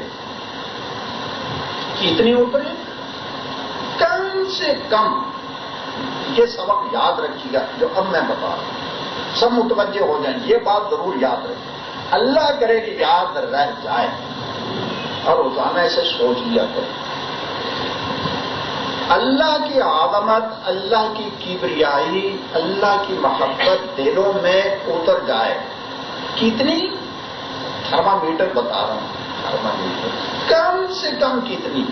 کتنی اترے؟ کم سے کم، یہ سبق یاد رکھیے گا جو اب میں بتا رہا ہوں۔ سب متوجہ ہو جائیں۔ یہ بات ضرور یاد رکھیں۔ اللہ کرے کہ یاد رہ جائے۔ اور روزانہ ایسے سوچ لیا کریں۔ اللہ کی عظمت، اللہ کی کبریائی، اللہ کی محبت دلوں میں اتر جائے۔ کتنی؟ تھرما میٹر بتا رہا ہوں۔ تھرما میٹر کم سے کم کتنی؟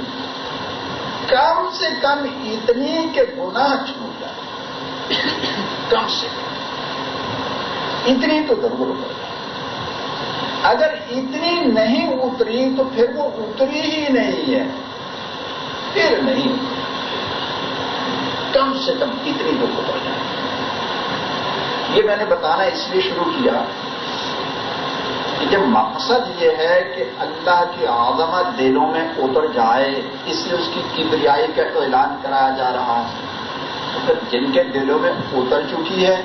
کم سے کم اتنی کہ گناہ چھوٹ جائے۔ کم سے کم۔ اتنی تو ضرور ہو۔ جائے اگر اتنی نہیں اتری تو پھر وہ اتری ہی نہیں ہے۔ پھر نہیں۔ کم سے کم اتنی تو اتر جائے۔ یہ میں نے بتانا اس لیے شروع کیا کہ جب مقصد یہ ہے کہ اللہ کی عظمت دلوں میں اتر جائے، اس لیے اس کی کبریائی کا تو اعلان کرایا جا رہا ہے۔ تو پھر جن کے دلوں میں اتر چکی ہے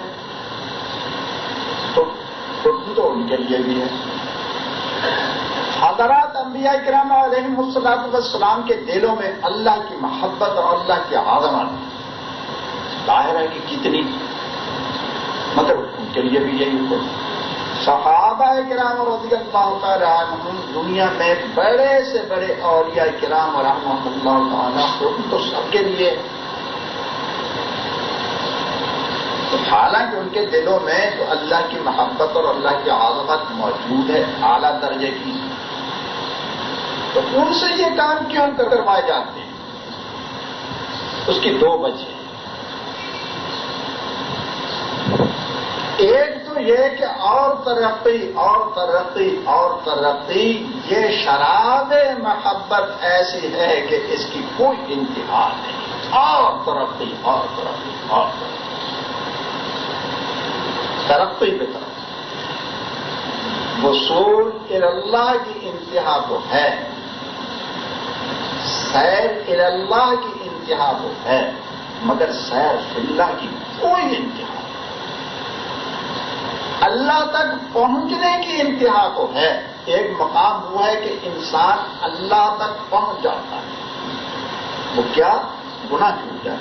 تو تو ان کے لیے بھی ہے۔ حضرات انبیاء کرام علیہ السلام والسلام کے دلوں میں اللہ کی محبت اور اللہ کی عظمت ظاہر ہے کہ کتنی۔ مگر ان کے لیے بھی یہی حکم صحابہ کرام اور رضی اللہ تعالیٰ دنیا میں بڑے سے بڑے اولیاء کرام اور رحمۃ اللہ تعالیٰ حکم تو سب کے لیے تو حالانکہ ان کے دلوں میں تو اللہ کی محبت اور اللہ کی عظمت موجود ہے، اعلیٰ درجے کی۔ تو ان سے یہ کام کیوں کروائے جاتے ہیں؟ اس کی دو وجہ۔ ایک تو یہ کہ اور ترقی اور ترقی اور ترقی، یہ شراب محبت ایسی ہے کہ اس کی کوئی انتہا نہیں۔ اور ترقی اور ترقی اور ترقی۔ ترقی پہ ترقی وصول اللہ کی انتہا تو ہے۔ سیر اللہ کی انتہا تو ہے۔ مگر سیر اللہ کی کوئی انتہا اللہ تک پہنچنے کی انتہا تو ہے۔ ایک مقام ہوا ہے کہ انسان اللہ تک پہنچ جاتا ہے۔ وہ کیا؟ گناہ چھوٹ جائے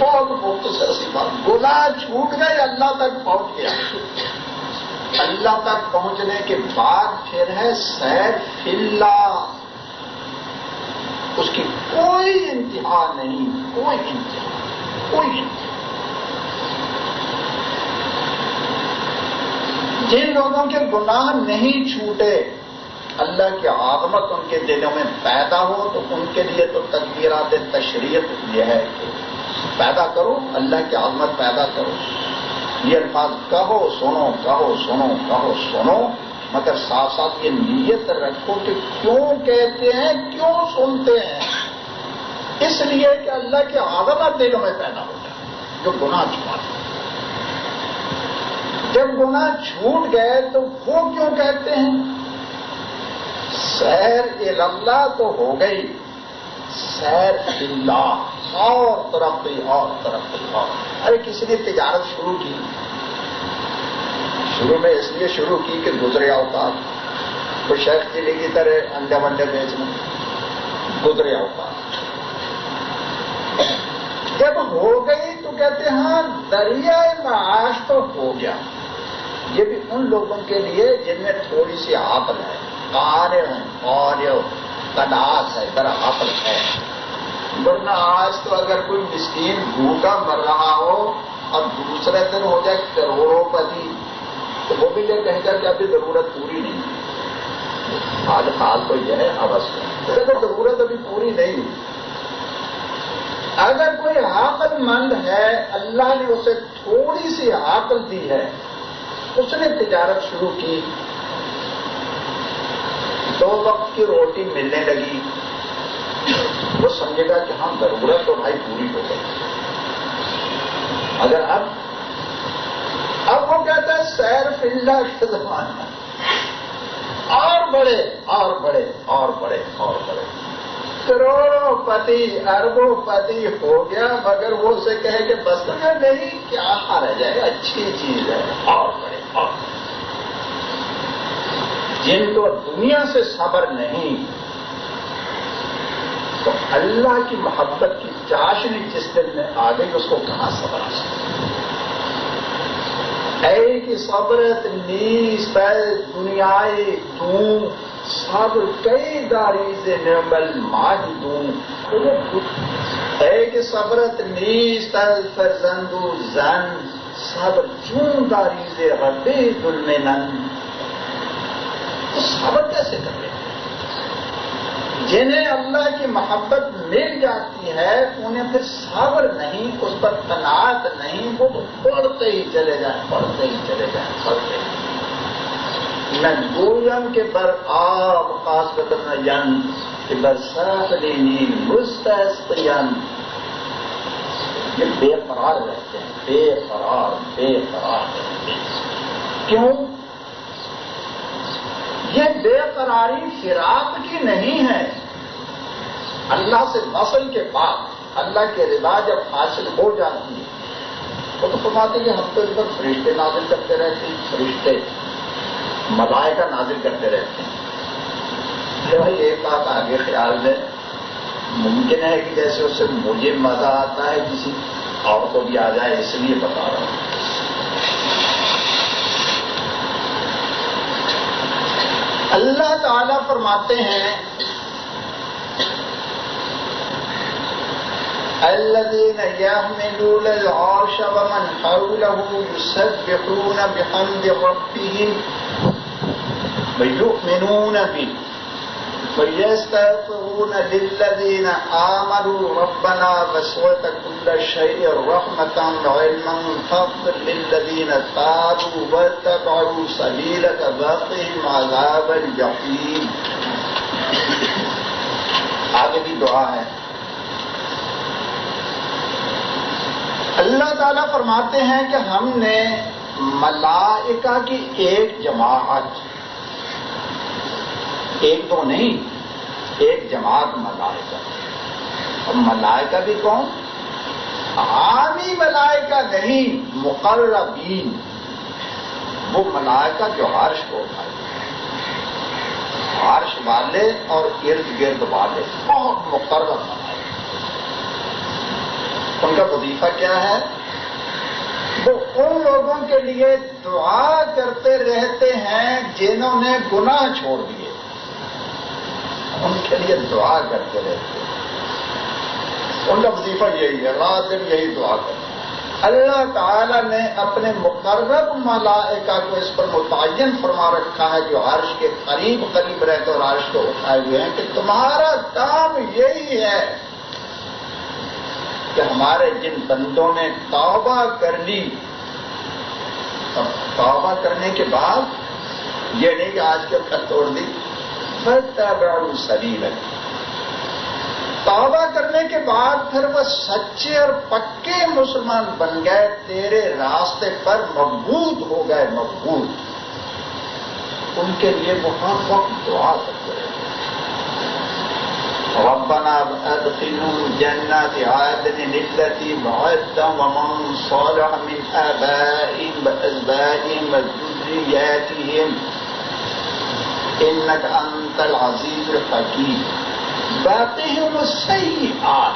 بہت مختصر سی بات۔ گناہ چھوٹ گئے، اللہ تک پہنچ گیا۔ اللہ تک پہنچنے کے بعد پھر ہے سیر فلّہ انتہا نہیں، کوئی انتہا کوئی انتہا۔ جن لوگوں کے گناہ نہیں چھوٹے، اللہ کی عظمت ان کے دلوں میں پیدا ہو تو ان کے لیے تو تقبیرات تشریح یہ ہے کہ پیدا کرو، اللہ کی عظمت پیدا کرو۔ یہ الفاظ کہو، سنو کہو سنو کہو، سنو، مگر ساتھ ساتھ یہ نیت رکھو کہ کیوں کہتے ہیں، کیوں سنتے ہیں۔ اس لیے کہ اللہ کی عظمت دلوں میں پیدا ہو جائے، جو گناہ چھپا جب گناہ چھوٹ گئے تو وہ کیوں کہتے ہیں؟ سیر اللہ تو ہو گئی۔ سیر اللہ اور ترقی اور ترقی، اور۔ ارے کسی نے تجارت شروع کی؟ شروع میں اس لیے شروع کی کہ گزرے اوقات۔ تو شیخ چلی کی طرح انڈے ونڈے بیچنے؟ گزرے اوقات۔ جب ہو گئی تو کہتے ہیں ہاں دریائے معاش تو ہو گیا۔ یہ بھی ان لوگوں کے لیے جن میں تھوڑی سی عقل ہے۔ کاریہ اور تناس ہے در عقل ہے۔ ورنہ آج تو اگر کوئی مسکین بھوکا مر رہا ہو اور دوسرے دن ہو جائے کروڑوں پتی تو وہ بھی یہ کہے گا کہ ابھی ضرورت پوری نہیں حال حال تو یہ ہے اوسط ضرورت ابھی پوری نہیں اگر کوئی عقل مند ہے، اللہ نے اسے تھوڑی سی عقل دی ہے، اس نے تجارت شروع کی۔ دو وقت کی روٹی ملنے لگی۔ وہ سمجھے گا کہ ہاں ضرورت تو بھائی پوری ہو گئی۔ اگر اب اب وہ کہتا ہے سیر فلڈا کے زمانے اور بڑے اور بڑے اور بڑے اور بڑے۔ کروڑوں پتی، اربوں پتی ہو گیا، مگر وہ اسے کہے کہ بس میں نہیں، کیا رہ جائے، اچھی چیز ہے۔ اور بڑے، اور جن کو دنیا سے صبر نہیں تو اللہ کی محبت کی چاشنی جس دل میں آ گئی اس کو کہاں صبر آ اے کی صبرت نیس پہ دنیا دوں سب کئی داری سے نرمل ماج دوں اے کی صبرت نیس تل فرزندو زن، صبر چون داری سے ربے دل صبر کیسے کر رہے ہیں؟ جنہیں اللہ کی محبت مل جاتی ہے، انہیں پھر صبر نہیں، اس پر تناعت نہیں، وہ تو پڑھتے ہی چلے جائیں، پڑھتے ہی چلے جائیں، پڑھتے ہی میں گویم کے بر آب، خاص بدن ین یعنی، کہ برسات لینی مستحص یعنی۔ یہ بے قرار رہتے ہیں، بے قرار بے قرار۔ رہتے ہیں کیوں؟ یہ بے قراری فراق کی نہیں ہے۔ اللہ سے نسل کے بعد اللہ کے رضا جب حاصل ہو جاتی ہے، وہ تو فرماتے کہ ہم تو اس پر فرشتے نازل کرتے رہتے ہیں، فرشتے ملائکہ نازل کرتے رہتے ہیں۔ بھائی ایک بات آگے خیال میں، ممکن ہے کہ جیسے اس سے مجھے مزہ آتا ہے، کسی اور کو بھی آ جائے، اس لیے بتا رہا ہوں۔ اللہ تعالی فرماتے ہیں الذين يحملون العرش ومن حوله يسبحون بحمد ربهم ويؤمنون به ويستغفرون للذين آمنوا ربنا وسعت كل شيء رحمة وعلما فاغفر للذين تابوا واتبعوا سبيلك وقهم عذاب الجحيم آگے بھی دعا ہے۔ اللہ تعالیٰ فرماتے ہیں کہ ہم نے ملائکہ کی ایک جماعت ایک تو نہیں، ایک جماعت ملائکہ۔ اور ملائکہ بھی کون؟ عامی ملائکہ نہیں، مقربین۔ وہ ملائکہ جو عرش کو اٹھائے۔ عرش والے اور ارد گرد والے بہت مقرر ملائکہ۔ ان کا وظیفہ کیا ہے؟ وہ ان لوگوں کے لیے دعا کرتے رہتے ہیں جنہوں نے گناہ چھوڑ دیے۔ ان کے لیے دعا کرتے رہتے ان کا وظیفہ یہی ہے، رات دن یہی دعا کرنا اللہ تعالی نے اپنے مقرب ملائکہ کو اس پر متعین فرما رکھا ہے جو عرش کے قریب قریب رہتے اور عرش کو اٹھائے ہوئے ہیں کہ تمہارا کام یہی ہے کہ ہمارے جن بندوں نے توبہ کر لی۔ توبہ کرنے کے بعد یہ نہیں کہ آج کے کل توڑ دی۔ بڑا توبہ کرنے کے بعد پھر وہ سچے اور پکے مسلمان بن گئے، تیرے راستے پر مقبوط ہو گئے مقبوط ان کے لیے وہاں وقت دعا کرتے رہے ربنا ادخلهم جنات عادن التي وعدتهم ومن صالح من آبائهم وأزواجهم وذرياتهم انك انت العزیز إنك أنت العزيز الحكيم باتهم السيئات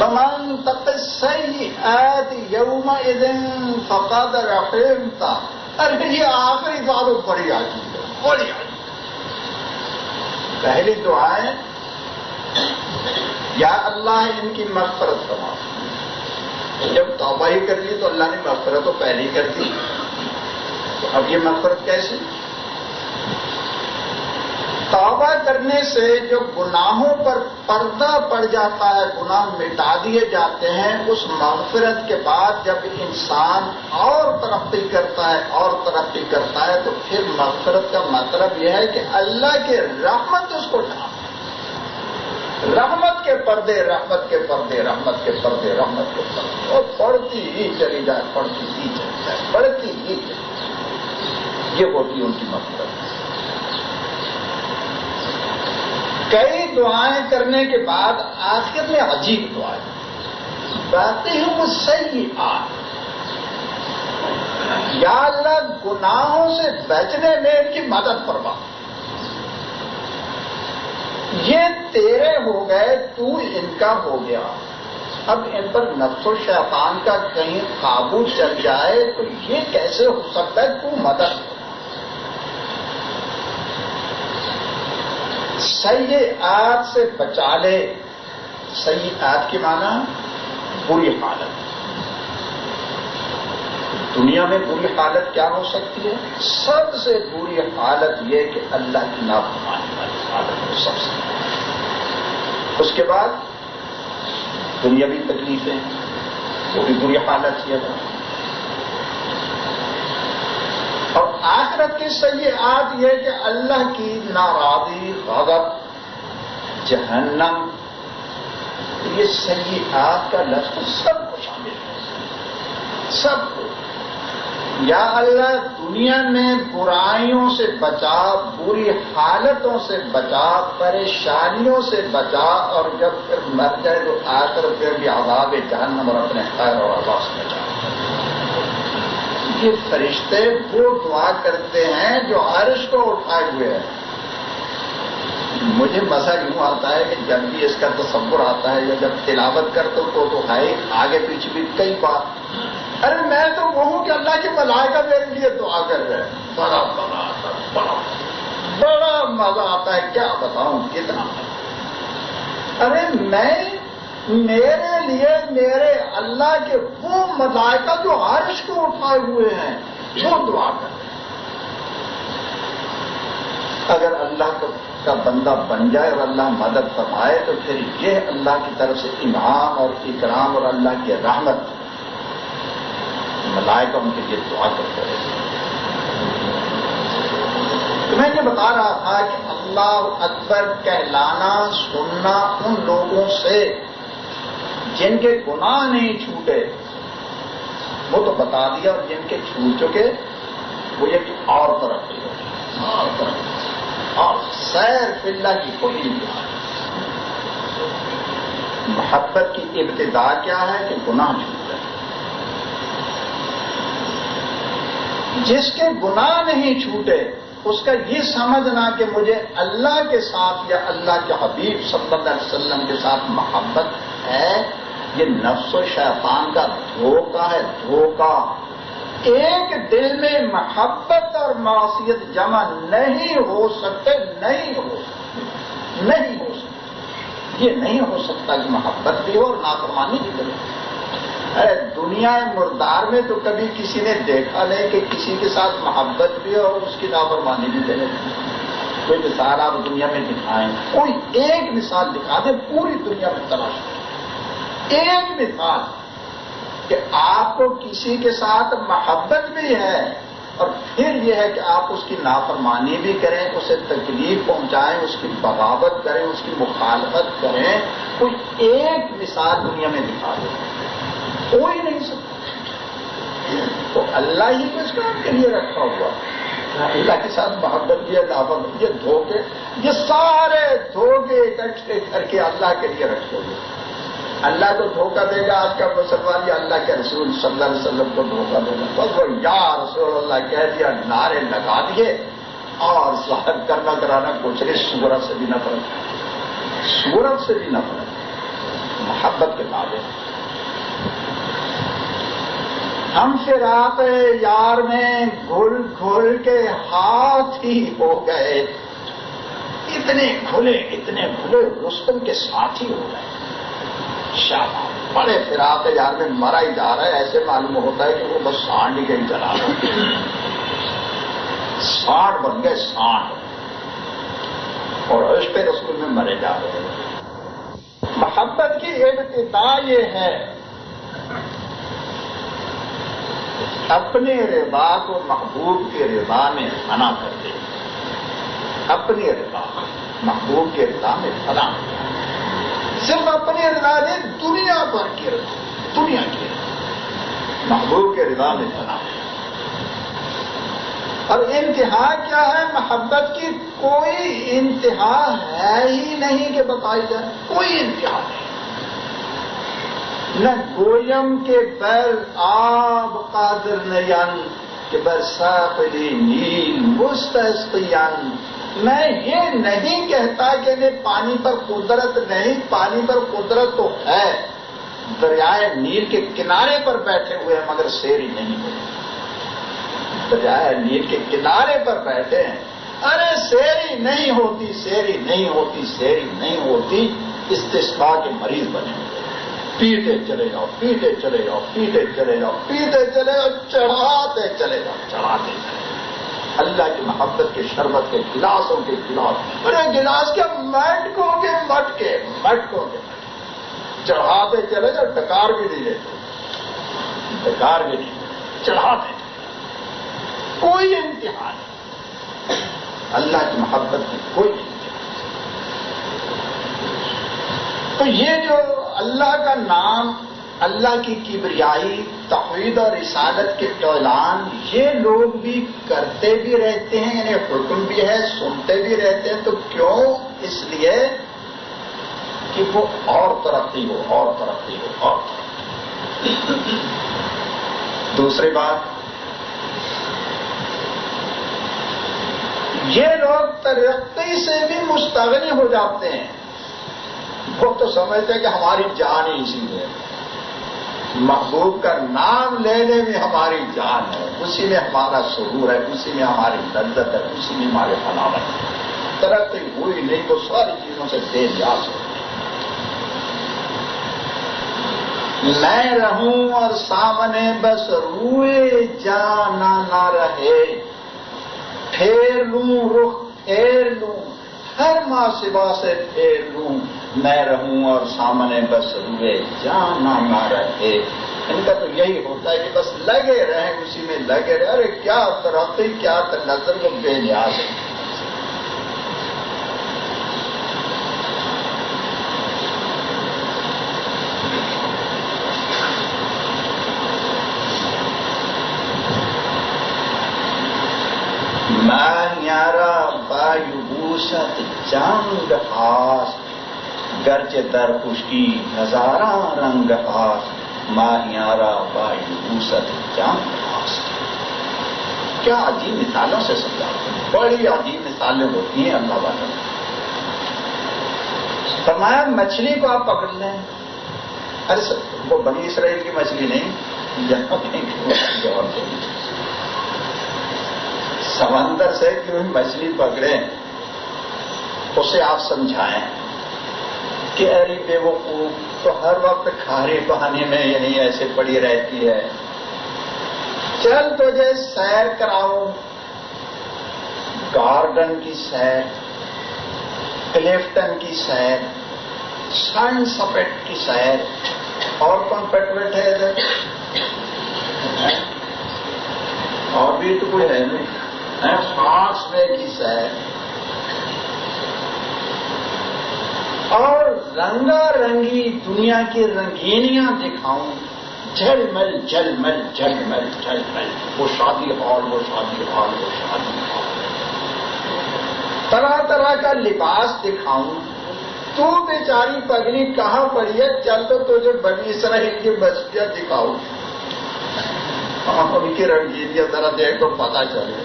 ومن تق السيئات يومئذ فقد رحمته ارے، یہ آخری بات بڑی عجیب ہے. بڑی عجیب پہلی دعائیں یا اللہ ان کی مغفرت فرما. جب توبہ ہی کر لی تو اللہ نے مغفرت تو پہلی کر دی. تو اب یہ مغفرت کیسے توبہ کرنے سے جو گناہوں پر پردہ پڑ جاتا ہے، گناہ مٹا دیے جاتے ہیں، اس مغفرت کے بعد جب انسان اور ترقی کرتا ہے، اور ترقی کرتا ہے، تو پھر مغفرت کا مطلب یہ ہے کہ اللہ کے رحمت اس کو ڈھانپ رحمت کے پردے، رحمت کے پردے، رحمت کے پردے، رحمت کے پردے۔ اور پڑھتی ہی چلی جائے پڑھتی ہی چلی جائے پڑھتی ہی چلی جائے۔ یہ ہوتی ان کی مغفرت۔ کئی دعائیں کرنے کے بعد آخر میں عجیب دعائیں باتیں وہ صحیح آ یا اللہ گناہوں سے بچنے میں ان کی مدد فرما۔ یہ تیرے ہو گئے، تو ان کا ہو گیا۔ اب ان پر نفس و شیطان کا کہیں قابو چل جائے تو یہ کیسے ہو سکتا ہے؟ تو مدد۔ صحیح سے بچا لے۔ صحیح آت کی معنی بری حالت۔ دنیا میں بری حالت کیا ہو سکتی ہے؟ سب سے بری حالت یہ کہ اللہ کی نافرمانی والی حالت ہو سب سے۔ اس کے بعد دنیاوی تکلیفیں، وہ بھی بری حالت ہے اور آخرت کی صحیح یہ کہ اللہ کی ناراضی، غضب، جہنم، یہ صحیح کا لفظ سب کو شامل ہے۔ سب کو۔ یا اللہ، دنیا میں برائیوں سے بچا بری حالتوں سے بچا پریشانیوں سے بچا اور جب پھر مر جائے تو آ کر پھر بھی عذاب جہنم اور اپنے خیر اور آواز میں جائے یہ فرشتے وہ دعا کرتے ہیں جو عرش کو اٹھائے ہوئے ہیں۔ مجھے مزہ یوں آتا ہے کہ جب بھی اس کا تصور آتا ہے یا جب تلاوت کرتے تو تو ہے آگے پیچھے بھی کئی بار۔ ارے میں تو وہ ہوں کہ اللہ کی ملائکہ میرے لیے دعا کر رہے ہیں بڑا مزہ آتا ہے، بڑا بڑا مزہ آتا ہے، کیا بتاؤں، کتنا۔ ارے میں میرے لیے میرے اللہ کے وہ ملائکہ جو عرش کو اٹھائے ہوئے ہیں، وہ دعا کر اگر اللہ کا بندہ بن جائے اور اللہ مدد فرمائے، تو پھر یہ اللہ کی طرف سے انعام اور اکرام اور اللہ کی رحمت ملائکہ ان کے لیے دعا کرتے رہے۔ تو میں یہ بتا رہا تھا کہ اللہ اکبر کہلانا، سننا ان لوگوں سے جن کے گناہ نہیں چھوٹے، وہ تو بتا دیا اور جن کے چھوٹ چکے، وہ یہ کہ اور طرف اور طرف اور سیر فلّہ کی کوئی نہیں۔ محبت کی ابتدا کیا ہے کہ گناہ چھوٹ جائے جس کے گناہ نہیں چھوٹے، اس کا یہ سمجھنا کہ مجھے اللہ کے ساتھ یا اللہ کے حبیب صلی اللہ علیہ وسلم کے ساتھ محبت ہے یہ نفس و شیطان کا دھوکہ ہے، دھوکہ۔ ایک دل میں محبت اور معاشیت جمع نہیں ہو سکتے، نہیں ہو سکتے، نہیں ہو سکتے۔ یہ نہیں ہو سکتا کہ محبت بھی ہو اور نافرمانی بھی کرے۔ ارے، دنیا مردار میں تو کبھی کسی نے دیکھا نہیں کہ کسی کے ساتھ محبت بھی ہو اور اس کی نافرمانی بھی کرے۔ کوئی مثال آپ دنیا میں دکھائیں، کوئی ایک مثال دکھا دیں، پوری دنیا میں تلاش کریں۔ ایک مثال کہ آپ کو کسی کے ساتھ محبت بھی ہے اور پھر یہ ہے کہ آپ اس کی نافرمانی بھی کریں، اسے تکلیف پہنچائیں، اس کی بغاوت کریں، اس کی مخالفت کریں۔ کوئی ایک مثال دنیا میں دکھا دیں کوئی نہیں سکتا تو اللہ ہی تو اس کام کے لیے رکھا ہوا۔ اللہ کے ساتھ محبت بھی اللہ یہ دھوکے۔ یہ سارے دھوکے اکٹھے کر کے اللہ کے لیے رکھے ہوئے۔ اللہ کو دھوکہ دے گا، آج کا مسلمان یا اللہ کے رسول صلی اللہ علیہ وسلم کو دھوکہ دے گا۔ بس وہ یا رسول اللہ کہہ دیا، نعرے لگا دیے اور ظاہر کرنا کرانا کچھ نہیں، سورت سے بھی نہ سورت سے بھی نہ محبت کے نعرے ہم فراق یار میں گھل گھل کے ہاتھ ہی ہو گئے۔ اتنے کھلے اتنے کھلے، رستم کے ساتھ ہی ہو گئے۔ شاہ بڑے فراق یار، میں مرا ہی جا رہا ہے، ایسے معلوم ہوتا ہے کہ وہ بس سانڈ ہی کہیں چلا رہا سانڈ بن گئے، سانڈ۔ اور عشق رسول میں مرے جا رہے ہیں۔ محبت کی ابتدا یہ ہے۔ اپنے رضا کو محبوب کے رضا میں فنا کر دے اپنے رضا محبوب کے رضا میں فنا صرف اپنے رضا نے دنیا پر کی رضا دنیا کی رضا محبوب کے رضا میں فنا اور انتہا کیا ہے؟ محبت کی کوئی انتہا ہے ہی نہیں کہ بتائی جائے، کوئی انتہا نہیں۔ نہ گویم کے بر آب قادر نیان کہ برساخ نیل مستقین میں یہ نہیں کہتا کہ انہیں پانی پر قدرت نہیں، پانی پر قدرت تو ہے۔ دریائے نیل کے کنارے پر بیٹھے ہوئے ہیں مگر سیری نہیں ہوئے۔ دریائے نیل کے کنارے پر بیٹھے ہیں۔ ارے سیری نہیں ہوتی، سیری نہیں ہوتی، سیری نہیں ہوتی۔ استثبا کے مریض بنے ہوئے پیتے چلے جاؤ پیتے چلے جاؤ پیتے چلے جاؤ پیتے چلے جاؤ، چڑھاتے چلے جاؤ، چڑھاتے چلے جاؤ۔ اللہ کی محبت کے شربت کے گلاسوں کے گلاس ارے گلاس کے مٹکوں کے مٹکے، مٹکوں کے چڑھاتے چلے جاؤ ڈکار بھی نہیں لیتے ڈکار بھی نہیں، چڑھاتے۔ کوئی امتحان نہیں۔ اللہ کی محبت کی کوئی تو یہ جو اللہ کا نام اللہ کی کبریائی، توحید اور رسالت کے اعلان یہ لوگ بھی کرتے بھی رہتے ہیں یعنی حکم بھی ہے، سنتے بھی رہتے ہیں، تو کیوں؟ اس لیے کہ وہ اور ترقی ہو، اور ترقی ہو، اور ترقی دوسری بات، یہ لوگ ترقی سے بھی مستغنی ہو جاتے ہیں۔ وہ تو سمجھتے ہیں کہ ہماری جان ہی اسی ہے۔ محبوب کا نام لینے میں ہماری جان ہے، اسی میں ہمارا سرور ہے، اسی میں ہماری لذت ہے، اسی میں ہمارے فلاوت ہے۔ ترقی ہوئی نہیں تو ساری چیزوں سے بے نیاز ہو میں رہوں اور سامنے بس روئے جانا نہ رہے۔ پھیر لوں، رخ پھیر لوں۔ ہر ماں سوا سے پھیر لوں میں رہوں اور سامنے بس روئے۔ جانا نہ رہے ان کا تو یہی ہوتا ہے کہ بس لگے رہیں، اسی میں لگے رہے ارے کیا ترقی، کیا نظر کو بے نیاز ہے مانیارا بایوبوست جنگ ہاس گرچ در خشکی ہزارہ رنگ ہاس ماہیارا بایوبوست جنگ ہاس کیا عجیب مثالوں سے سمجھاتے ہیں بڑی عجیب مثالیں ہوتی ہیں اللہ والوں فرمایا، مچھلی کو آپ پکڑ لیں۔ ارے، وہ بنی اسرائیل کی مچھلی نہیں جہاں سمندر سے کیوں مچھلی پکڑے اسے آپ سمجھائیں کہ ارے بے وقوف تو ہر وقت کھارے پانی میں یہی ایسے پڑی رہتی ہے۔ چل تجھے سیر کراؤ گارڈن کی سیر، کلیفٹن کی سیر، سن سپیٹ کی سیر۔ اور کون پیٹ ہے ادھر؟ اور بھی تو کوئی ہے نہیں۔ ہاں، خاص وے کی سیر۔ اور رنگا رنگی دنیا کی رنگینیاں دکھاؤں۔ جل مل جل مل جل مل جل مل۔ وہ شادی ہال، وہ شادی ہال، وہ شادی ہال۔ طرح طرح کا لباس دکھاؤں۔ تو بیچاری پگلی کہاں پڑی ہے؟ چل تو تجھے بنی اسرائیل کی بستیاں دکھاؤں۔ ہاں، ان کی رنگینیاں ذرا دیکھ تو پتا چلے۔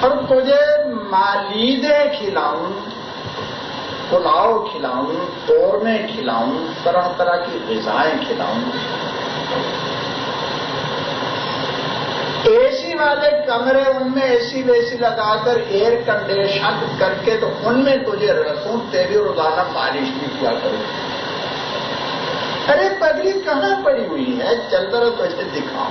اور تجھے مالیدیں کھلاؤں۔ پلاؤ کھلاؤں قورمے کھلاؤں، طرح طرح کی غذائیں کھلاؤں۔ اے سی والے کمرے ان میں اے سی وے سی لگا کر ایئر کنڈیشن کر کے تو ان میں تجھے رکھوں تیری روزانہ مالش بھی کیا کروں ارے پگڑی کہاں پڑی ہوئی ہے؟ چل کر تو اسے دکھاؤں۔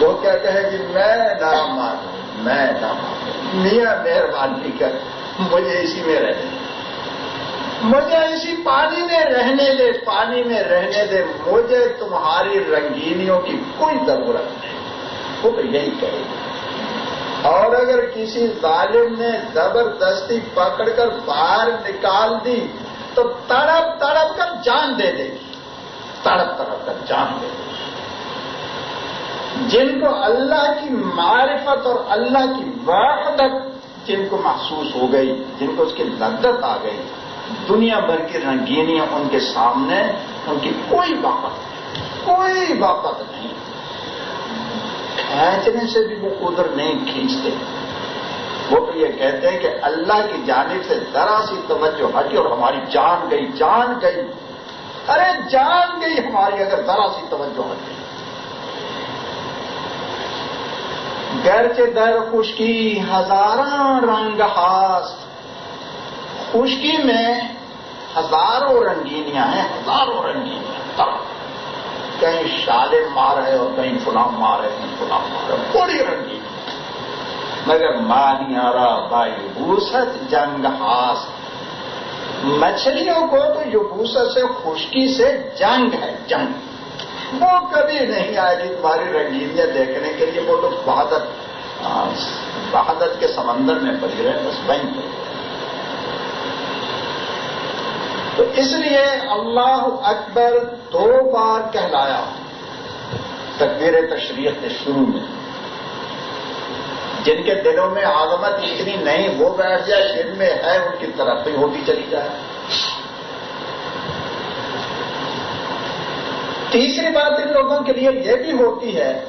وہ کیا کہے کہ میں نہ مانوں، میں نہ مانوں۔ میاں مہربانی کر۔ مجھے اسی میں رہنے مجھے اسی پانی میں رہنے دے، پانی میں رہنے دے۔ مجھے تمہاری رنگینیوں کی کوئی ضرورت نہیں۔ وہ تو یہی کہے گی اور اگر کسی ظالم نے زبردستی پکڑ کر باہر نکال دی، تو تڑپ تڑپ کر جان دے دے گی۔ تڑپ تڑپ کر جان دے دے گی۔ جن کو اللہ کی معرفت اور اللہ کی وحدت جن کو محسوس ہو گئی، جن کو اس کی لذت آ گئی، دنیا بھر کی رنگینیاں ان کے سامنے، ان کی کوئی وقت کوئی وقت نہیں۔ کھینچنے سے بھی وہ ادھر نہیں کھینچتے۔ وہ تو یہ کہتے ہیں کہ اللہ کی جانب سے ذرا سی توجہ ہٹی اور ہماری جان گئی جان گئی۔ ارے جان گئی ہماری اگر ذرا سی توجہ ہٹی۔ گرچ در خشکی ہزاراں رنگ ہاس خشکی میں ہزاروں رنگینیاں ہیں، ہزاروں رنگینیاں۔ کہیں شالے مار ہے اور کہیں فلام مار ہے کہیں فلام مار ہے بڑی رنگین۔ مگر مانیارا بھائی بوست جنگ ہاس مچھلیوں کو تو یبوست سے، خشکی سے جنگ ہے، جنگ۔ وہ کبھی نہیں آئے گی تمہاری رنگینیاں دیکھنے کے لیے، وہ تو بہادر بہادر کے سمندر میں پڑی رہے، بس وہیں پڑی رہے۔ تو اس لیے اللہ اکبر دو بار کہلایا تقبیر تشریح کے شروع میں۔ جن کے دلوں میں عظمت اتنی نہیں، وہ بیٹھ جائے جن میں ہے ان کی ترقی ہوتی چلی جائے۔ تیسری بات ان لوگوں کے لیے یہ بھی ہوتی ہے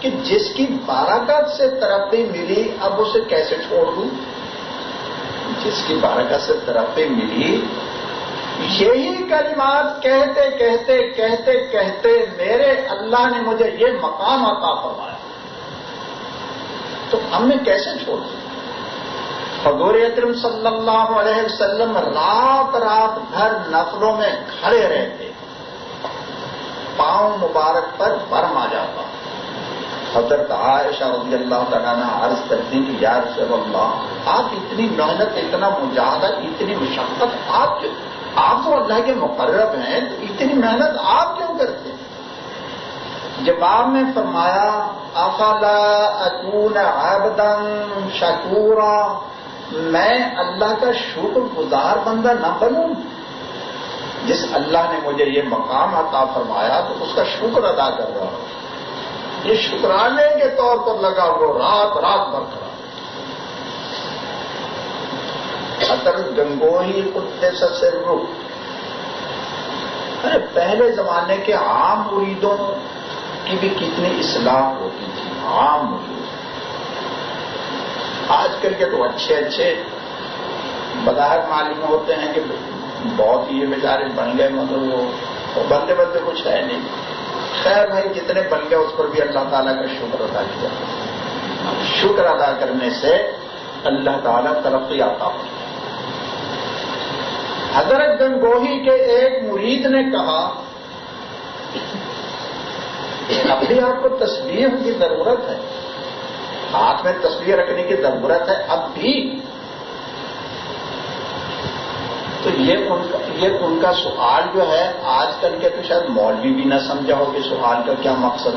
کہ جس کی بارکت سے ترقی ملی، اب اسے کیسے چھوڑ دوں؟ جس کی بارکت سے ترقی ملی، یہی کلمات کہتے کہتے کہتے کہتے میرے اللہ نے مجھے یہ مقام عطا فرمایا۔ تو ہم نے کیسے چھوڑ دیا؟ حضور اکرم صلی اللہ علیہ وسلم رات رات بھر نفلوں میں کھڑے رہتے۔ پاؤں مبارک پر برم آ جاتا۔ حضرت عائشہ رضی اللہ تعالیٰ نے عرض کرتی کہ یا رسول اللہ، آپ اتنی محنت، اتنا مجاہدہ، اتنی مشقت آپ آپ تو اللہ کے مقرب ہیں، تو اتنی محنت آپ کیوں کرتے؟ ہیں جواب میں فرمایا، افلا اکون عبدن شکورا، میں اللہ کا شکر گزار بندہ نہ بنوں؟ جس اللہ نے مجھے یہ مقام عطا فرمایا تو اس کا شکر ادا کر رہا ہوں۔ یہ شکرانے کے طور پر لگا وہ رات رات بھر کھڑا۔ اطر گنگوئی کتے سے رخ ارے، پہلے زمانے کے عام مریدوں کی بھی کتنی اصلاح ہوتی تھی، عام مرید آج کل کے تو اچھے اچھے بظاہر معلوم ہوتے ہیں کہ بہت یہ بیچارے بن گئے مطلب وہ بندے بندے کچھ ہے نہیں۔ خیر بھائی، جتنے بن گئے، اس پر بھی اللہ تعالیٰ کا شکر ادا کیا۔ شکر ادا کرنے سے اللہ تعالیٰ ترقی آتا ہو حضرت گنگوہی کے ایک مرید نے کہا اب بھی آپ کو تصویر کی ضرورت ہے۔ ہاتھ میں تصویر رکھنے کی ضرورت ہے، اب بھی تو یہ ان کا یہ ان کا سوال جو ہے، آج کل کے تو شاید مولوی بھی نہ سمجھا ہو کہ سوال کا کیا مقصد۔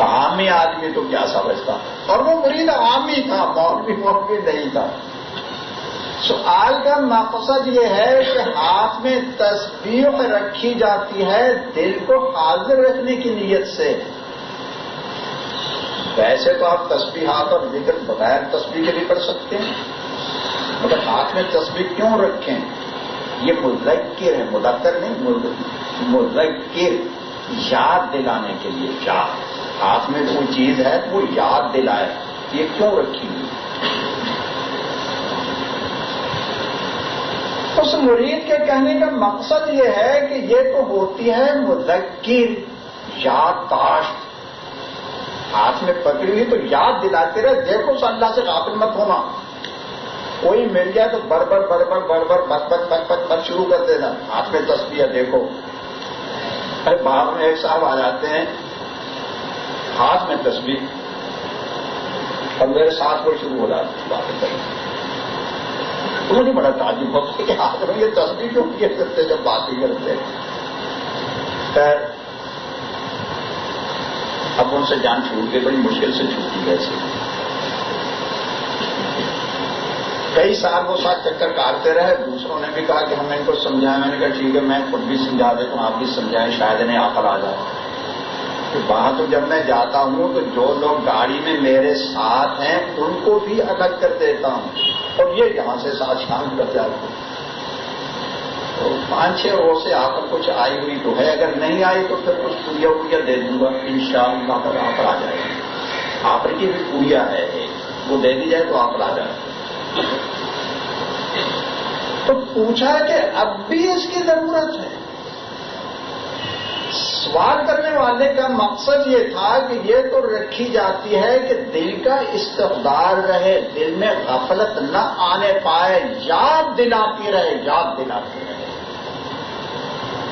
عامی آدمی تو کیا سمجھتا۔ اور وہ مرید عامی تھا، مولوی مولوی نہیں تھا۔ سوال کا مقصد یہ ہے کہ ہاتھ میں تصویر رکھی جاتی ہے دل کو حاضر رکھنے کی نیت سے۔ ویسے تو آپ تصویرات اور ذکر بغیر تصویر کے بھی پڑھ سکتے ہیں۔ مگر ہاتھ میں تصویر کیوں رکھیں؟ یہ مذکر ہے مدکر نہیں مذکر، یاد دلانے کے لیے۔ یاد، ہاتھ میں کوئی چیز ہے وہ یاد دلائے۔ یہ کیوں رکھی اس مرید کے کہنے کا مقصد یہ ہے کہ یہ تو ہوتی ہے مذکر، یادداشت۔ ہاتھ میں پکڑی ہوئی تو یاد دلاتے رہے۔ دیکھو اللہ سے غافل مت ہونا۔ کوئی مل جائے تو بڑ بڑ بڑ بڑ بڑ بڑ بت بت بت بت بت شروع کر دینا ہاتھ میں تصویر دیکھو ارے باہر میں ایک صاحب آ جاتے ہیں ہاتھ میں تصویر اور میرے ساتھ وہ شروع ہو جاتی باتیں کریں مجھے بڑا تعجب ہوتا ہے کہ ہاتھ میں یہ تصویر کیوں کیے کرتے جب باتیں کرتے خیر اب ان سے جان چھوٹ گئی بڑی مشکل سے چھوٹی ویسے کئی سال وہ ساتھ چکر کاٹتے رہے، دوسروں نے بھی کہا کہ ہم ان کو سمجھائیں میں نے کہا ٹھیک ہے، میں خود بھی سمجھا دیتا ہوں، آپ بھی سمجھائیں، شاید انہیں آخر آ جائے۔ کہ وہاں تو جب میں جاتا ہوں تو جو لوگ گاڑی میں میرے ساتھ ہیں، ان کو بھی الگ کر دیتا ہوں۔ اور یہ یہاں سے ساتھ شام کر جاتے ہیں تو پانچ چھ روز سے آ کر کچھ آئی ہوئی تو ہے، اگر نہیں آئی تو پھر کچھ پوریا وڑیا دے دوں گا ان شاء اللہ پر آ آ جائے۔ گا آپ کی بھی پوریا ہے، وہ دے دی جائے تو آپ آ جائے۔ تو پوچھا کہ اب بھی اس کی ضرورت ہے۔ سوال کرنے والے کا مقصد یہ تھا کہ یہ تو رکھی جاتی ہے کہ دل کا استقدار رہے، دل میں غفلت نہ آنے پائے، یاد دلاتی رہے، یاد دلاتی رہے۔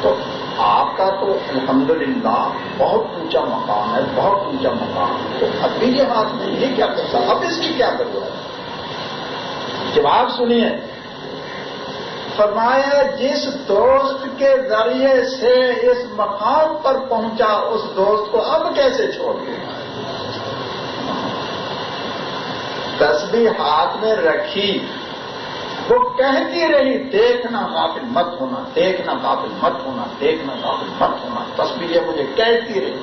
تو آپ کا تو الحمدللہ بہت اونچا مقام ہے، بہت اونچا مقام ہے۔ تو اب بھی یہ بات نہیں ہے کیا کرتا اب اس کی کیا ضرورت ہے؟ جواب سنیے۔ فرمایا، جس دوست کے ذریعے سے اس مقام پر پہنچا، اس دوست کو اب کیسے چھوڑ دیا تصویر ہاتھ میں رکھی۔ وہ کہتی رہی، دیکھنا قابل مت ہونا، دیکھنا قابل مت ہونا، دیکھنا قابل مت ہونا۔ تصویریں مجھے کہتی رہی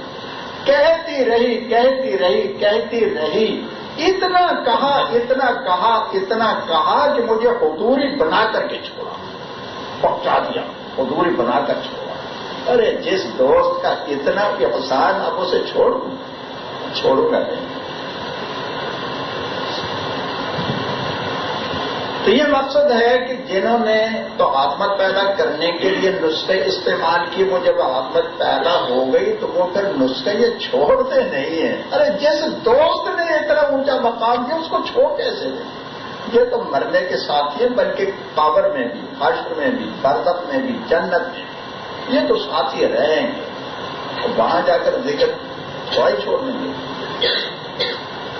کہتی رہی کہتی رہی کہتی رہی۔ اتنا کہا اتنا کہا اتنا کہا کہ مجھے حضوری بنا کر کے چھوڑا۔ پہنچا دیا، حضوری بنا کر چھوڑا۔ ارے، جس دوست کا اتنا کہ حسان اب اسے چھوڑ دوں چھوڑوں گا نہیں۔ تو یہ مقصد ہے کہ جنہوں نے تو آتمت پیدا کرنے کے لیے نسخے استعمال کیے، وہ جب آتمت پیدا ہو گئی تو وہ پھر نسخے یہ چھوڑتے نہیں ہیں۔ ارے، جس دوست نے اتنا اونچا مقام دیا، اس کو چھوڑ کیسے؟ دیں یہ تو مرنے کے ساتھی ہیں، بلکہ پاور میں بھی، حشر میں بھی، برکت میں بھی، جنت میں بھی۔ یہ تو ساتھی رہیں گے۔ وہاں جا کر ذکر چوائے چھوڑنے گے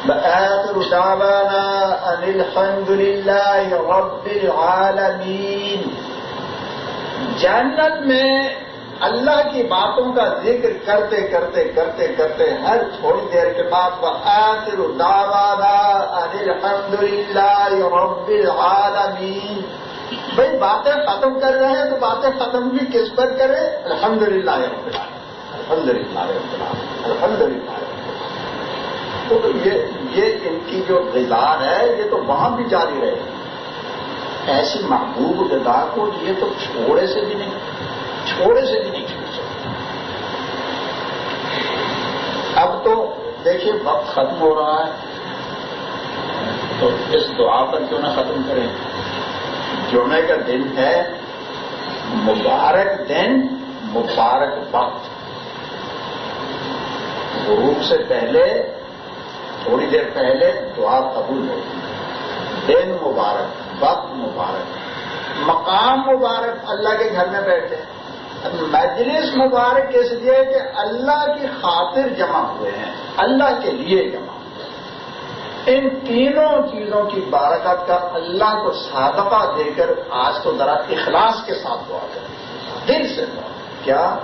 بآخر دعوانا ان الحمد للہ رب العالمین جنت میں اللہ کی باتوں کا ذکر کرتے کرتے کرتے کرتے ہر تھوڑی دیر کے بعد وہ آخر دعوانا ان الحمد للہ رب العالمین بھائی باتیں ختم کر رہے ہیں تو باتیں ختم بھی کس پر کریں؟ الحمد للہ رب العالمین الحمد للہ رب العالمین الحمد للہ تو یہ یہ ان کی جو غذا ہے، یہ تو وہاں بھی جاری رہے گی۔ ایسی محبوب غذا کو یہ تو چھوڑے سے بھی نہیں، چھوڑے سے بھی نہیں چھوڑ سکتے اب تو دیکھیے، وقت ختم ہو رہا ہے۔ تو اس دعا پر کیوں نہ ختم کریں؟ جمعے کا دن ہے، مبارک دن، مبارک وقت۔ غروب سے پہلے تھوڑی دیر پہلے دعا قبول ہوگی دن مبارک، وقت مبارک۔ مقام مبارک اللہ کے گھر میں بیٹھے۔ مجلس مبارک اس لیے کہ اللہ کی خاطر جمع ہوئے ہیں، اللہ کے لیے جمع ہوئے ان تینوں چیزوں کی بارکت کا اللہ کو صادقہ دے کر آج تو ذرا اخلاص کے ساتھ دعا کریں۔ دل سے دعا۔ کیا؟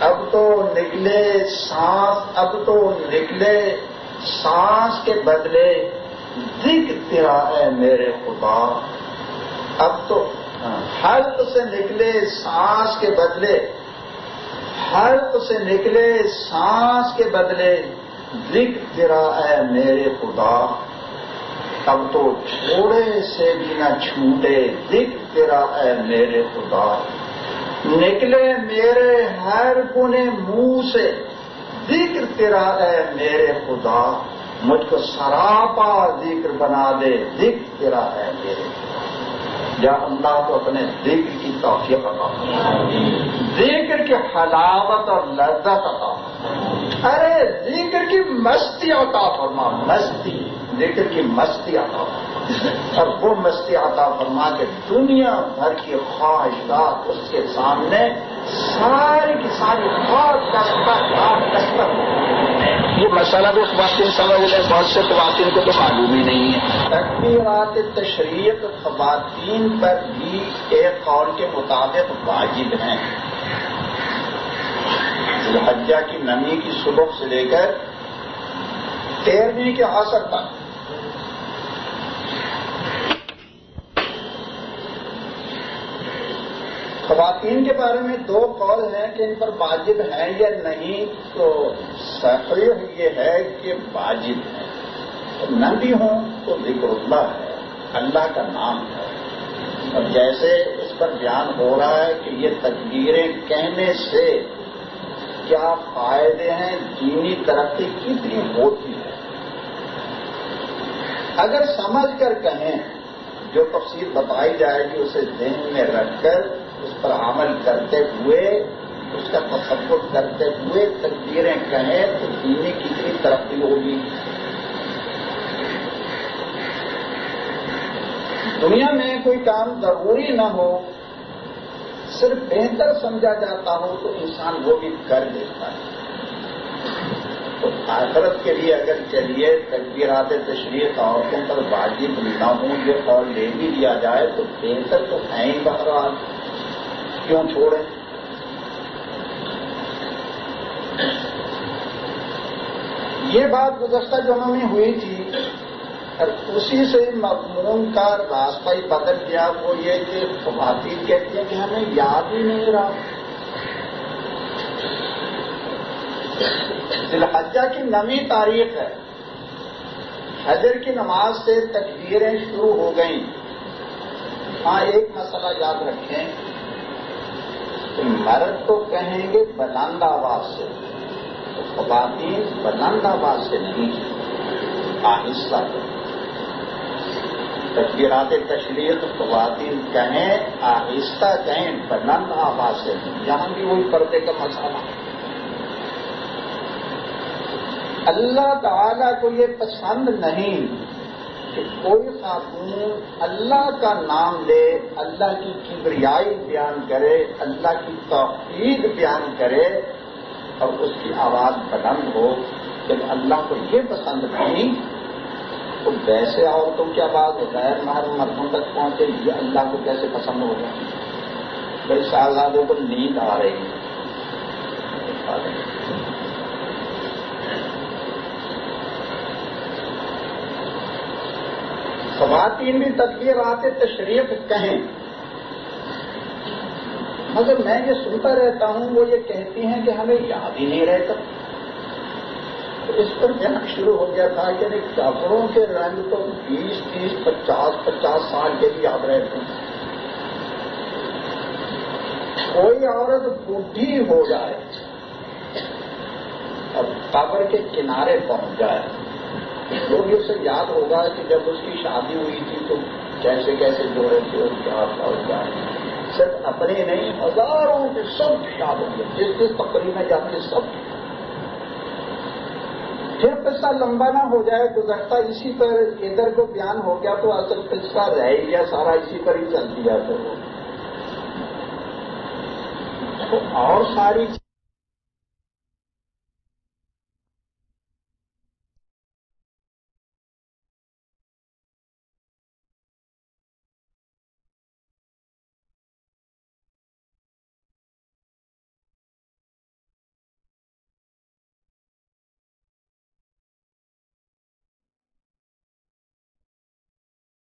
اب تو نکلے سانس، اب تو نکلے سانس کے بدلے دکھ تیرا ہے میرے خدا۔ اب تو حلق سے نکلے سانس کے بدلے، حلق سے نکلے سانس کے بدلے دکھ تیرا ہے میرے خدا۔ اب تو چھوڑے سے بھی نہ چھوٹے دکھ تیرا ہے میرے خدا۔ نکلے میرے ہر گنے منہ سے ذکر تیرا ہے میرے خدا، مجھ کو سراپا ذکر بنا دے، ذکر تیرا ہے میرے خدا۔ یا اللہ کو اپنے ذکر کی توفیق عطا ذکر کی حلاوت اور لذت عطا ارے، ذکر کی مستی عطا فرما۔ مستی، ذکر کی مستی عطا فرما۔ اور وہ مستی عطا فرما کے دنیا بھر کی خواہشات اس کے سامنے ساری کی ساری بہت کسبت یہ مسئلہ تو خواتین سمجھ لیں بہت سے خواتین کو تو معلوم ہی نہیں ہے۔ تقریبات تشریف خواتین پر بھی ایک قول کے مطابق واجب ہیں۔ الحجہ کی نمی کی صبح سے لے کر تیرہویں کے اثر تک خواتین کے بارے میں دو قول ہیں کہ ان پر واجب ہیں یا نہیں، تو صحیح یہ ہے کہ واجب ہے۔ نہ بھی ہوں تو ذکر اللہ ہے، اللہ کا نام ہے۔ اور جیسے اس پر بیان ہو رہا ہے کہ یہ تقدیریں کہنے سے کیا فائدے ہیں، دینی ترقی کتنی ہوتی ہے۔ اگر سمجھ کر کہیں، جو تفصیل بتائی جائے گی، اسے ذہن میں رکھ کر اس پر عمل کرتے ہوئے، اس کا تصور کرتے ہوئے تقدیریں کہیں تو دینی کتنی ترقی ہوگی۔ دنیا میں کوئی کام ضروری نہ ہو، صرف بہتر سمجھا جاتا ہو تو انسان وہ بھی کر دیتا ہے۔ تو آخرت کے لیے اگر چلیے تقبیرات تشریح عورتوں پر واجب نہ ہوں یہ اور لے بھی لیا جائے تو بہتر تو ہے ہی بہرحال۔ کیوں چھوڑیں یہ بات گزشتہ جمعہ میں ہوئی تھی، اور اسی سے مضمون کا راستہ ہی بدل گیا، وہ یہ کہ خواتین کہتی ہیں کہ ہمیں یاد ہی نہیں رہا۔ الحجہ کی نمی تاریخ ہے۔ حجر کی نماز سے تقدیریں شروع ہو گئیں۔ ہاں ایک مسئلہ یاد رکھیں۔ مرد تو کہیں گے بلند آواز سے خواتین بلند آواز سے نہیں آہستہ۔ تقبیرات تشریح خواتین کہیں آہستہ کہیں بلند آواز سے نہیں۔ یہاں بھی وہی پردے کا مسئلہ۔ اللہ تعالی کو یہ پسند نہیں۔ کہ کوئی خاتون اللہ کا نام لے، اللہ کی کبریائی بیان کرے، اللہ کی توحید بیان کرے اور اس کی آواز بلند ہو، جب اللہ کو یہ پسند نہیں، تو ویسے عورتوں کی آواز غیر محرم مردوں تک پہنچے، یہ اللہ کو کیسے پسند ہوگا بھائی شہزادوں کو نیند آ رہی ہے۔ خواتین بھی تدبیر آتے تشریف کہیں۔ مگر میں یہ سنتا رہتا ہوں، وہ یہ کہتی ہیں کہ ہمیں یاد ہی نہیں رہتا۔ تو اس پر جنگ شروع ہو گیا تھا کہ کپڑوں کے رنگ تو بیس، تیس، پچاس پچاس سال کے بھی یاد رہتے ہیں کوئی عورت بڈھی ہو جائے اور قبر کے کنارے پہنچ جائے۔ تو اسے یاد ہوگا کہ جب اس کی شادی ہوئی تھی تو کیسے کیسے جوڑے تھے اور کیا تھا کیا صرف اپنے نہیں، ہزاروں کے سب یاد ہوں گے۔ جس جس تقریب میں جاتے سب۔ پھر قصہ لمبا نہ ہو جائے، گزشتہ اسی پر ادھر کو بیان ہو گیا تو اصل قصہ رہ گیا، سارا اسی پر ہی چل دیا۔ تو اور ساری